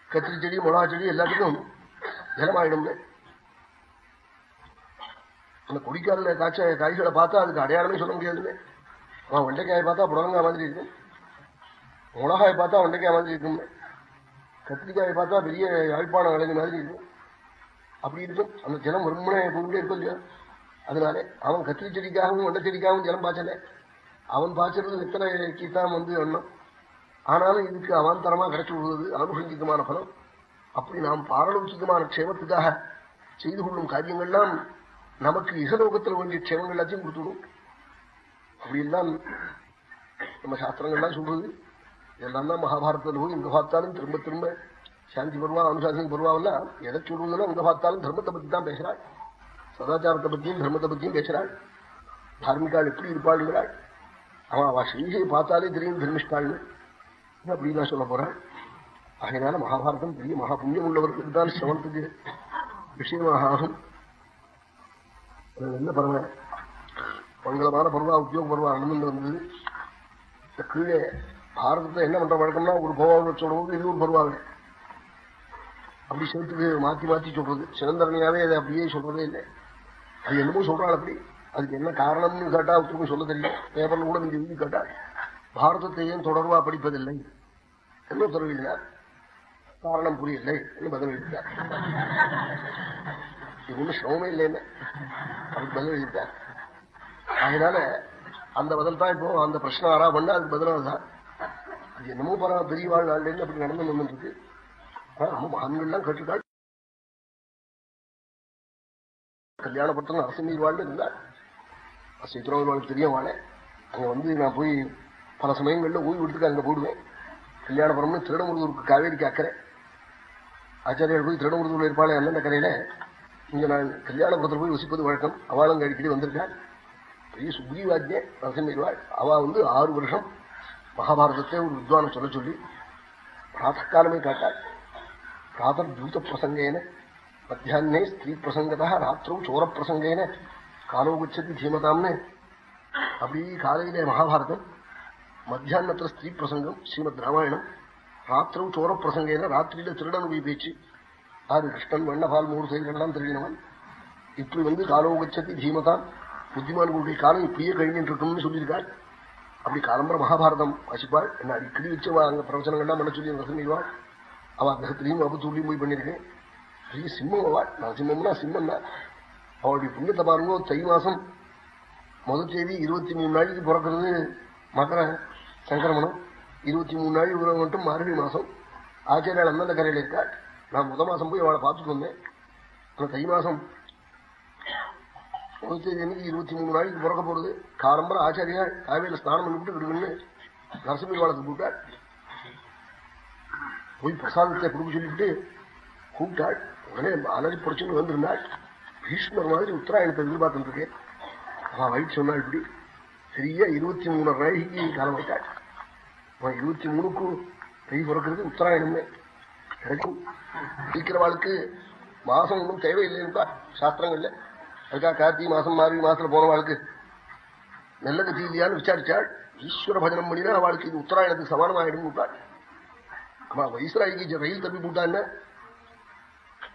கத்திரி செடி மிளகா செடி எல்லாத்துக்கும் ஜலமாயிடும்னு. அந்த குடிக்கால காய்ச்ச காய்களை பார்த்தா அதுக்கு அடையாளமே சொல்ல முடியாதுன்னு அவன் வெண்டைக்காயை பார்த்தா புடலங்காய் மாதிரி இருக்கும் மிளகாயை பார்த்தா வெண்டைக்காய் மாதிரி இருக்கும் கத்திரிக்காயை பார்த்தா பெரிய யாழ்ப்பாணம் விளைஞ்ச மாதிரி இருக்கும் அப்படி இருக்கும். அந்த ஜலம் ரொம்பனே கொண்டே இருக்கும் இல்லையா? அதனால அவன் கத்திரி செடிக்காகவும் வெண்டை செடிக்காகவும் ஜலம் பாய்ச்சல. அவன் பாய்ச்சறது எத்தனை கீத்தான் வந்து எண்ணம்? ஆனாலும் இதுக்கு அவாந்தரமா கிடைச்சி விடுவது அனுபவிக்கமான பலம். அப்படி நாம் பாரலௌகிகமான க்ஷேமத்துக்காக செய்து கொள்ளும் காரியங்கள்லாம் நமக்கு இசலோகத்தில் வேண்டிய க்ஷேமங்கள் எல்லாத்தையும் கொடுத்துடும். அப்படியெல்லாம் நம்ம சாஸ்திரங்கள்லாம் சொல்றது. இதெல்லாம் தான் மகாபாரதத்தில் போய் இங்க பார்த்தாலும் திரும்ப திரும்ப சாந்தி பருவா அனுசாசன பருவாவெல்லாம் எதை சொல்றதுன்னா இங்க பார்த்தாலும் தர்மத்தை பத்தி தான் பேசுறாள். சதாச்சாரத்தை பத்தியும் தர்மத்தை பத்தியும் பேசுறாள். தார்மிகாள் எப்படி இருப்பாளுங்கிறாள். அவன் அவ ஸ்ரீஜை பார்த்தாலே தெரியும் தர்மிஷ்டாள்னு. அப்படின்னு நான் சொல்ல போறேன் அதனால மகாபாரதம் பெரிய மகா புண்ணியம் உள்ளவர்களுக்கு தான் சிரமத்துக்கு விஷயமாக ஆகும். என்ன பருவ மங்களமான பருவா உத்தியோக பருவா நடந்து வந்தது இந்த கீழே பாரதத்தை என்ன பண்ற வழக்கம்னா ஒரு கோவாவை சொல்றது இன்னொரு பருவாங்க அப்படி சேர்த்துக்கு மாத்தி மாத்தி சொல்றது. சிறந்தரணையாவே அதை அப்படியே சொல்றதே இல்லை. அது என்னமோ சொல்றாள் அப்படி. அதுக்கு என்ன காரணம்னு கேட்டா ஒருத்தருக்கும் சொல்ல தெரியும். பேப்பர்ல கூட நீங்க எழுதி கேட்டா பாரதத்தை ஏன் தொடர்பா படிப்பதில்லை? என்ன உத்தரவு இல்லையார் காரணம் புரியலை. என்று பதில் இது ஒன்றும் சிரமமே இல்லைன்னு அதுக்கு பதில் எழுதிட்டார் அதனால அந்த பதில் தான் இப்போ அந்த பிரச்சனை வரா பண்ண அதுக்கு பதிலாக தான் அது என்னமோ பரவ பெரிய வாழ் நாள்லேருந்து அப்படி நடந்து வந்துருக்கு நம்ம மகான்கள்லாம் கேட்டுட்டாள் கல்யாணப்பட்டம் அரசமீர் வாழ்ந்து இருந்தாள் சித்திரவாளுக்கு தெரியும் வாழ அங்க வந்து நான் போய் பல சமயங்கள்ல ஓய்வு எடுத்துக்க அங்க போடுவேன் கல்யாணபுரம்னு திருடமுருதூருக்கு காவேரிக்கு அக்கறை. ஆச்சாரியார் போய் திருடமுருதூர்ல இருப்பாளே அந்தந்த கரையில இங்க நான் கல்யாணபுரத்தில் போய் வசிப்பது வழக்கம். அவளும் அடிக்கடி வந்திருக்காள் பெரிய சுக்ரீவாஜ்ய நரசிம்மீர்வாள் அவ வந்து ஆறு வருஷம் மகாபாரதத்தை ஒரு வித்வானம் சொல்ல சொல்லி பிராத்தகாலமே காட்டாள். பிராத்தர் தூத பிரசங்கேன மத்தியானே ஸ்திரீ பிரசங்கதா ராத்திரம் சோர பிரசங்கேன காலோ கச்சதி தீமதாம்னு அப்படி காலையிலே மகாபாரதம் மத்தியானத்துல ஸ்திரீ பிரசங்கம் ஸ்ரீமத் ராமாயணம் ராத்திரம் சோர பிரசங்கேன ராத்திரியில திருடனுடைய பேச்சு. ஆறு கிருஷ்ணன் வெண்ணபால் மூணு செயல்கள்லாம் திருடினவன் இப்படி வந்து காலோ தீமதான். புத்திமான்களுடைய காலம் இப்படியே கழிஞ்சிட்டு இருக்கும்னு சொல்லியிருக்காள் அப்படி காலம்பர மகாபாரதம் வாசிப்பாள் என்ன அடிக்கடி வச்சு அங்கே பிரவச்சனங்கள்லாம் பண்ண சொல்லி ரசமிடுவாள் அவள் கிரகத்திலையும் அபத்தூர்லையும் போய் பண்ணியிருக்கேன் பெரிய சிம்மம் அவள் சிம்மம்னா சிம்மம் தான் அவளுடைய புண்ணியத்தை பாருங்க தை மாசம் முதல் தேதி இருபத்தி மூணு நாளைக்கு பிறக்கிறது மகர சங்கிரமணம். இருபத்தி மூணு நாள் உறவு மட்டும் மார்கழி மாசம். ஆச்சாரியால் அந்தந்த கரையில் இருக்காள் நான் முத மாசம் போய் அவளை பார்த்துட்டு வந்தேன். அந்த தை மாசம். முதல் இருபத்தி மூணு நாளைக்கு பிறக்க போறது. காரம்பரம் ஆச்சாரியா காவேரியில் ஸ்நானம் பண்ணிவிட்டு விடுங்கன்னு நரசிம்மி வாழத்துக்கு கூப்பிட்டாள். போய் பிரசாதத்தை கொடுக்க சொல்லிவிட்டு கூப்பிட்டாள். உடனே அலறி பிடிச்சுன்னு வந்திருந்தாள். பீஷ்மர் மாதிரி உத்தராயணத்தை எதிர்பார்த்துருக்கேன் அவன் வயிற்று சொன்னாள் இப்படி. சரியா இருபத்தி மூணு நாளைக்கு காலம் வைத்தாள் அவன் இருபத்தி மூணுக்கும் கை பிறக்கிறது உத்தராயணமே கிடைக்கும் இருக்கிறவாளுக்கு மாசம் ஒன்றும் தேவையில்லைன்னு சாஸ்திரங்கள்ல. அதுக்காக கார்த்திகை மாசம் மார்கழி மாசத்துல போனவாளுக்கு நல்ல கதி இல்லையான்னு விசாரிச்சாள். ஈஸ்வர பஜனம் பண்ணினா அவளுக்கு இது உத்தராயணத்துக்கு சமானமாயிடும் விட்டாள் ஆமா வயசுராய்க்கு ரயில் தப்பி போட்டான்னு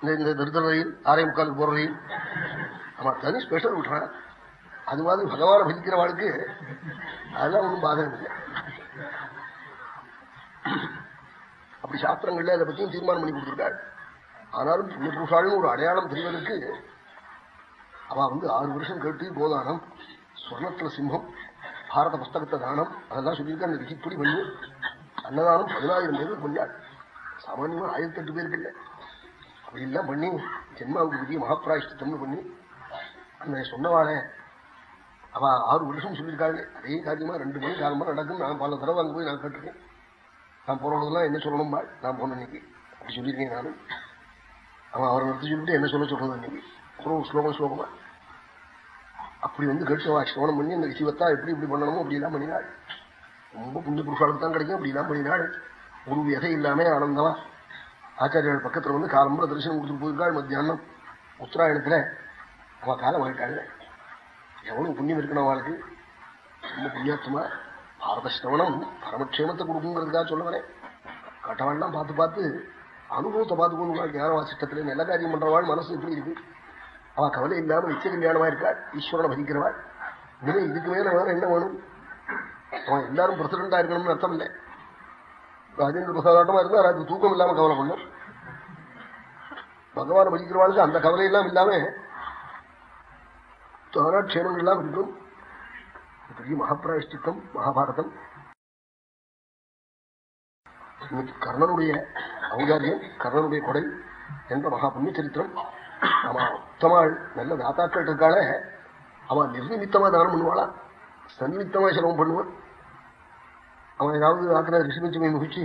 இந்த இந்த திருத்த ரயில் ஆரே முக்காலுக்கு போற ரயில். ஆமா தனி ஸ்பெஷல் விட்டுறான் அது மாதிரி பகவான பஜிக்கிறவாளுக்கு அதெல்லாம் ஒன்றும் பாதகம் இல்லை அப்படி சாஸ்திரங்கள்ல அதை பத்தியும் தீர்மானம் பண்ணி கொடுத்துருக்காள் ஆனாலும் புண்ணிய புருஷாலும் ஒரு அடையாளம் தெரிவதற்கு அவ வந்து ஆறு வருஷம் கேட்டு கோதானம் ஸ்வர்ணத்துல சிம்மம் பாரத புஸ்தகத்தை தானம் அதெல்லாம் சொல்லியிருக்க அந்த விசிப்படி பண்ணி அன்னதானம் பதினாயிரம் பேருக்கு பண்ணாள் சாமானியமா ஆயிரத்தி எட்டு பேருக்கு இல்லை அப்படி எல்லாம் பண்ணி ஜென்மாவுக்கு பெரிய மகாபிராயஷ்டம்னு பண்ணி அந்த சொன்னவாளே அவ ஆறு வருஷம் சொல்லியிருக்காங்க அதே காரியமா ரெண்டு மணி காலமா நடக்கும் நான் பல தடவை அங்கே போய் நான் கேட்டிருக்கேன். நான் போறவங்கலாம் என்ன சொல்லணும்பா நான் போன அன்னைக்கு அப்படி சொல்லியிருக்கேன் நானும் அவன் அவரை நடத்தி சொல்லிட்டு என்ன சொல்ல சொல்றது இன்னைக்கு அப்புறம் ஸ்லோகம் ஸ்லோகமா அப்படி வந்து கேட்டு சிரவணம் பண்ணி அந்த சிவத்தா எப்படி இப்படி பண்ணணுமோ அப்படிலாம் பண்ணினாள். ரொம்ப புண்ணிய புருஷாளுக்கு தான் கிடைக்கும் அப்படிலாம் பண்ணினாள். ஒரு விதை இல்லாம ஆனந்தமா ஆச்சாரியர்கள் பக்கத்துல வந்து காலம்புற தரிசனம் கொடுத்துட்டு போயிருக்காள் மத்தியானம். உத்தராயணத்துல அவன் காலம் ஆயிட்டாள் எவ்வளவு புண்ணியம் இருக்கணும் அவளுக்கு. ரொம்ப புண்ணியாத்மா. பாரதசிரவணம் பரமக்ஷேமத்தை கொடுக்குங்கிறதுக்காக சொல்ல வரேன் கட்டவாள்லாம் பார்த்து பார்த்து அனுபவத்தை பார்த்து கொண்டு ஞான வாசிட்டத்துல நல்ல காரியம் பண்றவாள் மனசு எப்படி இருக்கு. அவள் கவலை இல்லாமல் நிச்சய கல்யாணமா இருக்காள் ஈஸ்வரனை வகிக்கிறவாள் இனிமே இதுக்கு மேல வேற என்ன வேணும்? அவன் எல்லாரும் பிரசிடண்டா இருக்கணும்னு அர்த்தம் இல்லை. ராஜேந்திர பிரசாதாட்டமா இருந்தா ராஜ்ய தூக்கம் இல்லாம கவலை பண்ணும் பகவான் வகிக்கிறவாளுக்கு அந்த கவலை எல்லாம் இல்லாம தானா க்ஷேமங்கள்லாம் இருக்கும் பெரிய மகாபிராயஷ்டித்தம் மகாபாரதம் இன்னைக்கு கர்ணனுடைய ஔதாரியம் கர்ணனுடைய கொடை என்ற மகா புண்ணிய சரித்திரம். அவன் உத்தமாள் நல்ல தாத்தாக்கள் இருக்காள. அவன் நிர்நிமித்தமா தானம் பண்ணுவாளா? சன்னிமித்தமா சிரமம் பண்ணுவான் அவன் ஏதாவது ஆக்கிற ரிஷிபஞ்சமி முகிச்சு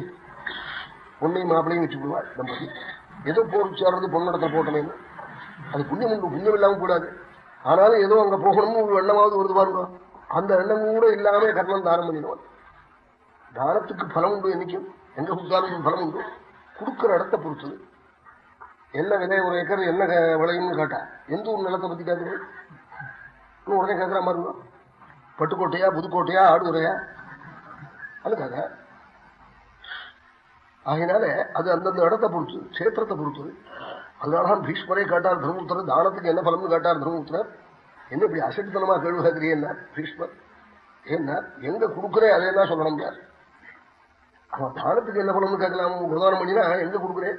பொண்ணையும் மாப்பிளையும் வச்சு விடுவாள் தம்பதி. ஏதோ போர் சேர்றது பொண்ணடத்துல போட்டனேன்னு அது புண்ணியம் புண்ணியம் இல்லாம கூடாது. ஆனாலும் ஏதோ அங்க போகணும்னு ஒரு வெள்ளமாவது வருது பாருங்க. அந்த எண்ணம் கூட இல்லாம கர்ணன் தானம் பண்ணிடுவான். தானத்துக்கு பலம் உண்டு என்னைக்கும்? எங்க கொடுத்தாலும் பலம் உண்டு? கொடுக்கிற இடத்தை பொறுத்தது. என்ன விதை ஒரு ஏக்கர் என்ன விளையும்னு கேட்டா எந்த ஒரு நிலத்தை பத்தி கேட்குறது உடனே கேட்கிற மாதிரி தான் பட்டுக்கோட்டையா புதுக்கோட்டையா ஆடுதுறையா? அதுக்காக ஆகினால அது அந்தந்த இடத்தை பொறுத்து கஷேத்திரத்தை பொறுத்தது. அதனால பீஷ்மரே கேட்டார் தர்மபுத்திரர் தானத்துக்கு என்ன பலம்னு கேட்டார் தர்மபுத்திரர். என்ன இப்படி அசட்டுத்தனமா கேள்வி கேட்கிறீங்க பீஷ்மர். ஏன்னா எங்க கொடுக்குறேன் அதை என்ன சொல்லணும்? யார்? அவன் தானத்துக்கு என்ன பலம்னு கேட்கலாம். பிரதானம் பண்ணினா எங்க கொடுக்குறேன்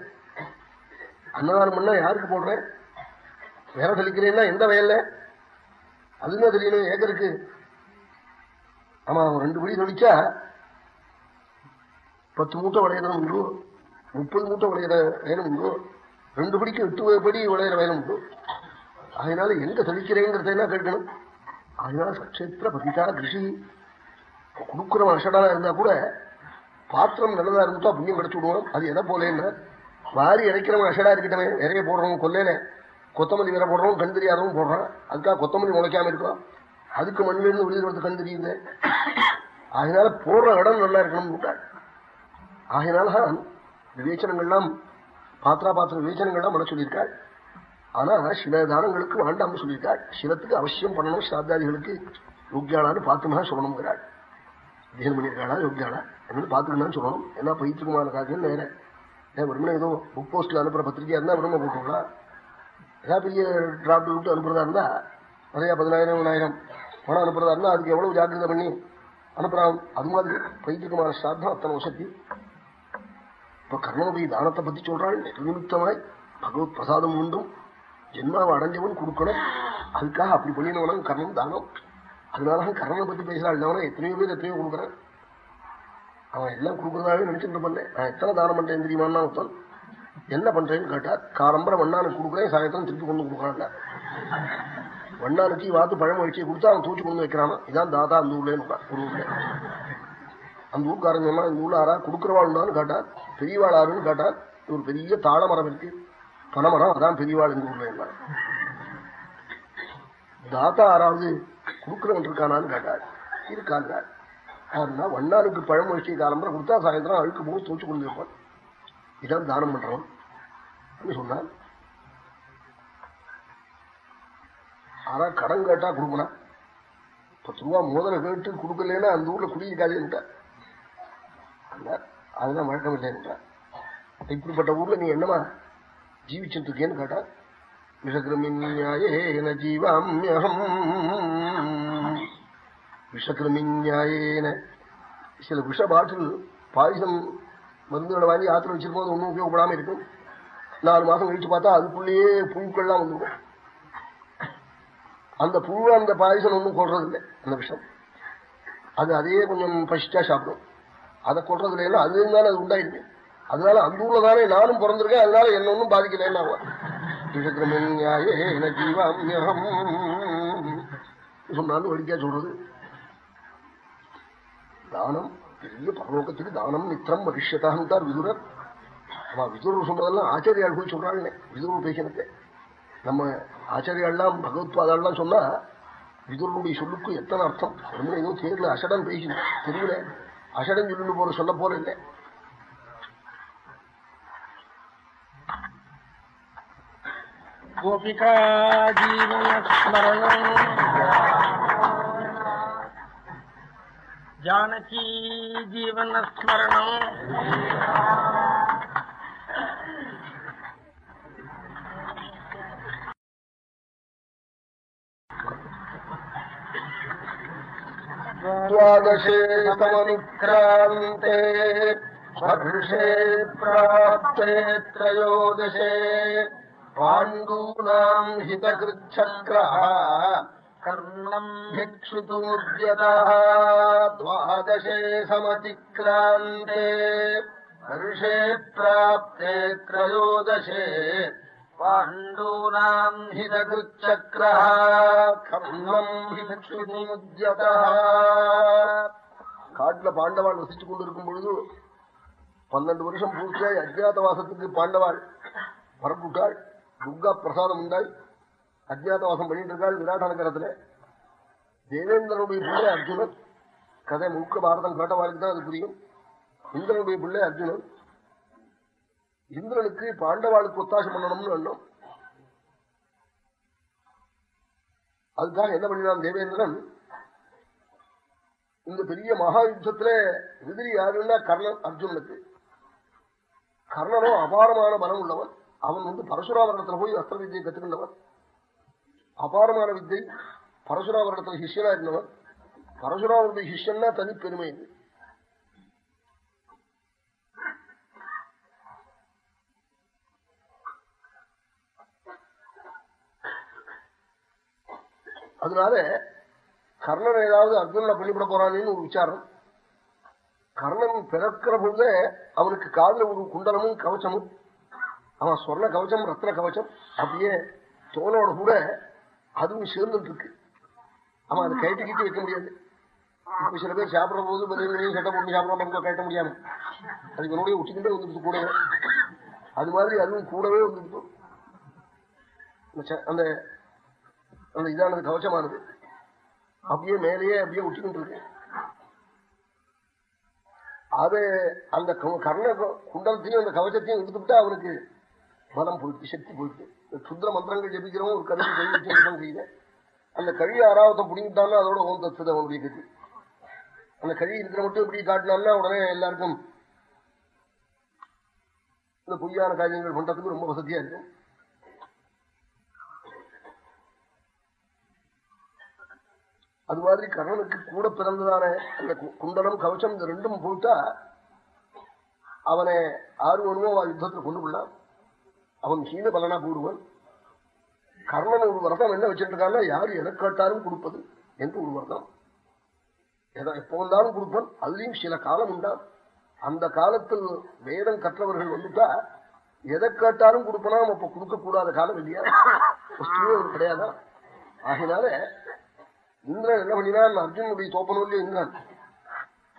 அன்னதானம் பண்ணா யாருக்கு போடுறேன் வேற தெளிக்கிறேன்னா எந்த வயல்ல? அதுதான் தெரியணும்? ஏக்கருக்கு. ஆமா அவன் ரெண்டு படி தெளிச்சா பத்து மூட்டை விளையிறது உண்டு. முப்பது மூட்டை விளையிற வயலும் உண்டு. ரெண்டு படிக்கு எட்டு படி விளையிற வயலும் உண்டு. அதனால எங்க தெளிக்கிறேங்கிறத என்ன கேட்கணும். அதனால சக்ஷேத்திர பதிதா கிருஷி. கொடுக்குறவன் அஷடனா இருந்தா கூட பாத்திரம் நல்லதா இருந்துட்டா புண்ணியம் கிடைச்சு விடுவோம் அது எதை போலேன்னா வாரி இறைக்கிறவன் அஷடா இருக்கட்டமே நிறைய போடுறவன் கொல்லையில கொத்தமல்லி வேற போடுறவன் கண் தெரியாதவன் போடுறான். அதுக்காக கொத்தமல்லி முளைக்காம இருக்கும் அதுக்கு மண்ணில இருந்து வெளியில் கண் தெரியுது. அதனால போடுற இடம் நல்லா இருக்கணும்னு ஆகினால விவேச்சனங்கள்லாம் பாத்திரா பாத்திர விவேச்சனங்கள்லாம் மன சொல்லியிருக்காள் ஆனா சில தானங்களுக்கு வேண்டாம்னு சொல்லியிருக்காள். சிலத்துக்கு அவசியம் பண்ணணும் சாத்தாதிகளுக்கு யோக்கியாளான்னு பார்த்துமா சொல்லணுங்கிறாள் அத்தியனம் பண்ணியிருக்காளா யோக்கியாளா? என்ன பார்த்துக்கணும்னு சொல்லணும். ஏன்னா பயிற்றுக்குமான காரியம் நேர. ஏன் வெறுமனே ஏதோ புக் போஸ்ட்ல அனுப்புற பத்திரிகையா இருந்தா விரும்ப போட்டுக்கலாம் ஏதாவது பெரிய டிராப்ட் விட்டு அனுப்புறதா இருந்தா நிறையா பதினாயிரம் மூணாயிரம் பணம் அனுப்புறதா இருந்தா அதுக்கு எவ்வளவு ஜாக்கிரதை பண்ணி அனுப்புறான்? அது மாதிரி பைத்தியமான சார்தான் அத்தனை வசதி. இப்ப கர்ணனுடைய தானத்தை பத்தி சொல்றாள் நிர்நிமித்தமாய் பகவத் பிரசாதம் உண்டும் ஜென்மாவை அடைஞ்சவன் கொடுக்கணும்? அதுக்காக அப்படி பண்ணினவனும் கர்மம் தானம். அதனாலதான் கர்மனை பத்தி பேசுறாள்னா எத்தனையோ பேர் எத்தனையோ கொடுக்குறான். அவன் எல்லாம் கொடுக்குறதாவே நினைச்சுட்டு பண்ணேன் நான் எத்தனை தானம் பண்றேன் தெரியுமான்னா ஒருத்தன். என்ன பண்றேன்னு கேட்டா காலம்பரம் வண்ணானுக்கு கொடுக்குறேன் சாயந்தரம் திருப்பி கொண்டு கொடுக்குறான் வண்ணானுக்கு வாத்து பழம் வச்சு கொடுத்து அவன் தூக்கி கொண்டு வைக்கிறான்? இதான் தாத்தா அந்த ஊர்லேன்னு ஒரு ஊர்ல. அந்த ஊர்க்காரங்க எல்லாம் இந்த ஊர்ல ஆறா கொடுக்குறவாள்னு கேட்டார் பெரியவாள் ஆறுன்னு கேட்டார் ஒரு பெரிய தாழமரம் இருக்கு. பணமரம் அதான் பெரியவாள் இந்த ஊர்ல தாத்தா யாராவது கொடுக்குறவன் இருக்கானான்னு கேட்டார். இருக்காங்க யாருன்னா வண்ணானுக்கு பழம் வச்சு காலம்பரம் கொடுத்தா சாயந்தரம் அழுக்கு போது தோச்சு கொண்டு இருப்பான் இதான் தானம் பண்றோம் அப்படின்னு சொன்னான் ஆனா கடன் கேட்டா கொடுக்கணும். பத்து ரூபா மோதல கேட்டு கொடுக்கலன்னா அந்த ஊர்ல குடியிருக்காதுன்ட்டா அதுதான் வழக்கம் இல்லைன்றா இப்படிப்பட்ட ஊர்ல நீ என்னமா ஜீவிச்சுட்டு இருக்கேன்னு கேட்டா விஷகிருமின்யாயேன ஜீவாமியகம் விஷகிருமின்யாயேன சில விஷ பாட்டில் பாயசம் மருந்துகளை வாங்கி ஆத்திரம் வச்சிருக்கோம் அது ஒன்றும் உபயோகப்படாமல் இருக்கும் நாலு மாதம் கழிச்சு பார்த்தா அதுக்குள்ளேயே புழுக்கள்லாம் வந்துடும் அந்த புழு அந்த பாயசம் ஒன்றும் கொள்றதில்லை அந்த விஷம் அது அதே கொஞ்சம் பசிச்சா சாப்பிடும் அதை கொள்றதில்லைன்னா அது இருந்தாலும் அது உண்டாயிருக்கு அதனால அந்த ஊர்ல தானே நானும் பிறந்திருக்கேன். அதனால என்ன ஒன்றும் பாதிக்கலைன்னா சொன்னாலும் வடிக்கா சொல்றது. தானம் பெரிய பரலோகத்துக்கு தானம் நித்திரம் பவிஷ்யத்தான்ட்டார் விதுரர். அவன் விதுரர் சொல்றதெல்லாம் போய் சொல்றாங்க விதுரர் பேசினத்தை நம்ம ஆச்சாரியாள்லாம் பகவத்பாதாள்லாம் சொன்னா விதுரனுடைய சொல்லுக்கு எத்தனை அர்த்தம்? ரொம்ப ஏதோ தேர்ல அசடன் பேசி தெரியல. அசடன் சொல்லிட்டு போற சொல்ல போற இல்லை गोपिका जीवनस्मरणम् जानकी जीवनस्मरणम् द्वादशे समनुक्रान्ते वर्षे प्राप्ते त्रयोदशे பாண்டூனாம் ஹிதகிருச்சக்ரஹ கர்ணம் பிக்ஷுதூர்யதா துவாதசே சமதிக்ராந்தே வருஷே பிராப்தே த்ரயோதசே பாண்டூனாம் ஹிதகிருச்சக்ரஹ கர்ணம் பிக்ஷுதூர்யதா காட்டுல பாண்டவாள் வசிச்சு கொண்டிருக்கும் பொழுது பன்னெண்டு வருஷம் பூர்த்தியாய் அஜ்ஞாத வாசத்துக்கு பாண்டவாள் பரப்புட்டாள் துர்கா பிரசாதம் உண்டாய் அஜ்ஞாதவாசம் பண்ணிட்டு இருக்காள் விராட நகரத்துல தேவேந்திரனுடைய பிள்ளை அர்ஜுனன். கதை முழுக்க பாரதம் கேட்டவாளுக்கு தான் அது புரியும். இந்திரனுடைய பிள்ளை அர்ஜுனன். இந்திரனுக்கு பாண்டவாளுக்கு ஒத்தாசம் பண்ணணும்னு எண்ணம். அதுக்காக என்ன பண்ணினான் தேவேந்திரன்? இந்த பெரிய மகா யுத்தத்துல எதிரி யாருன்னா கர்ணன் அர்ஜுனனுக்கு. கர்ணனும் அபாரமான பலம் உள்ளவன். அவன் வந்து பரசுராவரணத்துல போய் அஸ்திர வித்தியை கத்துக்கின்றவன் அபாரமான வித்தை. பரசுராவரணத்துல ஹிஷ்யனா இருந்தவன். பரசுராவருடைய ஹிஷ்யன்னா தனி பெருமை. இது அதனால கர்ணன் ஏதாவது அர்ஜுனனை பண்ணிவிட போறானேன்னு ஒரு விசாரம். கர்ணன் பிறக்கிற பொழுதே அவனுக்கு காதல ஒரு குண்டலமும் கவச்சமும் அவன் சொர்ண கவச்சம் ரத்ன கவச்சம் அப்படியே தோலோட கூட அதுவும் சேர்ந்துட்டு இருக்கு அவன் அதை கைட்டு கிட்டு வைக்க முடியாது. இப்ப சில பேர் சாப்பிடுற போது பதினைந்து சட்டை போட்டு சாப்பிடறாங்க கட்ட முடியாம. அதுக்கு இவனுடைய உச்சிக்கிட்டே வந்துட்டு கூடவே. அது மாதிரி அதுவும் கூடவே வந்துட்டு அந்த அந்த இதானது கவச்சமானது. அப்படியே மேலேயே அப்படியே ஒட்டிக்கிட்டு இருக்கு அது அந்த கர்ண குண்டலத்தையும் அந்த கவச்சத்தையும் எடுத்துட்டா அவனுக்கு பலம் போயிட்டு சக்தி போயிட்டு. சுத்திர மந்திரங்கள் ஜபிக்கிறவங்க ஒரு கருவி கை வச்சு அந்த கழி ஆறாவத்தம் புடிங்கிட்டான்னா அதோட ஓம் தத்துது அவனுடைய கதி. அந்த கழி இருக்கிற மட்டும் இப்படி காட்டினான்னா உடனே எல்லாருக்கும் இந்த பொய்யான காரியங்கள் பண்றதுக்கு ரொம்ப வசதியா இருக்கும். அது மாதிரி கர்ணனுக்கு கூட பிறந்ததான அந்த குண்டலம் கவச்சம் இந்த ரெண்டும் போட்டா அவனை ஆறு வருவோ யுத்தத்தில் கொண்டு விடலாம் அவன் ஹீன பலனா போடுவன் கர்ணன் ஒரு விரதம் என்ன வச்சுட்டு யாரு எனக்கு கேட்டாலும் கொடுப்பது என்று ஒரு விரதம் எப்போ வந்தாலும் கொடுப்பன். அதுலயும் சில காலம் உண்டா? அந்த காலத்தில் வேதம் கற்றவர்கள் வந்துட்டா எதை கேட்டாலும் கொடுப்பனாம் அப்ப கொடுக்க கூடாத காலம் இல்லையா? கிடையாதான் ஆகினால இந்திரன் என்ன பண்ணினான்? அர்ஜுனுடைய தோப்பனூர்ல இந்திரன்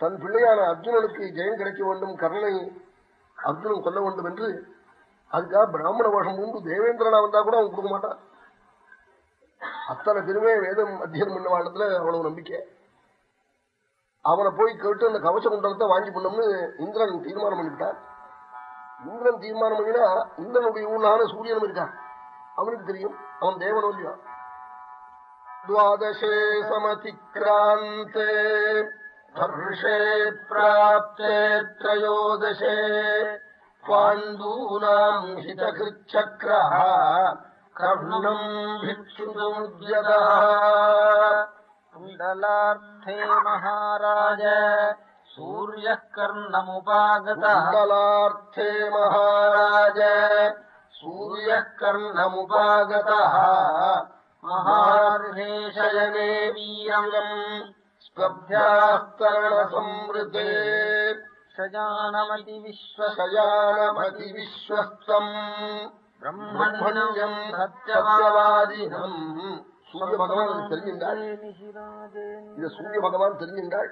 தன் பிள்ளையான அர்ஜுனனுக்கு ஜெயம் கிடைக்க வேண்டும் கர்ணனை அர்ஜுனன் கொல்ல வேண்டும் என்று அதுக்காக பிராமண வருஷம் மூன்று தேவேந்திரனா வந்தா கூட அவன் கொடுக்க மாட்டான் அத்தனை பெருமை வேதம் அத்தியனம் பண்ண வாழ்த்துல அவ்வளவு நம்பிக்கை அவனை போய் கேட்டு அந்த கவச குண்டலத்தை வாங்கி பண்ணோம்னு இந்திரன் தீர்மானம் பண்ணிவிட்டான் இந்திரன் தீர்மானம் பண்ணினா இந்திரனுடைய ஊர்லான சூரியனும் இருக்கான் அவனுக்கு தெரியும் அவன் தேவன் இல்லையா द्वादशे समतिक्रान्ते हर्षे प्राप्ते त्रयोदशे पाण्डूनाम् हितकृच्छक्रः कर्णम् भिक्षुमुद्यतः कुण्डलार्थे महाराज सूर्यः कर्णमुपागतः कुण्डलार्थे महाराज सूर्यः कर्णमुपागतः महार्हेशयने वीरम् स्पर्ध्यास्तरणसंवृते शजानमति विश्वस्य शयानमति विश्वस्तम् ब्रह्मण्यम् சத்தியவாதினம் சூரிய பகவான் தெரிஞ்சின்றாள் இத சூரிய பகவான் தெரிஞ்சின்றாள்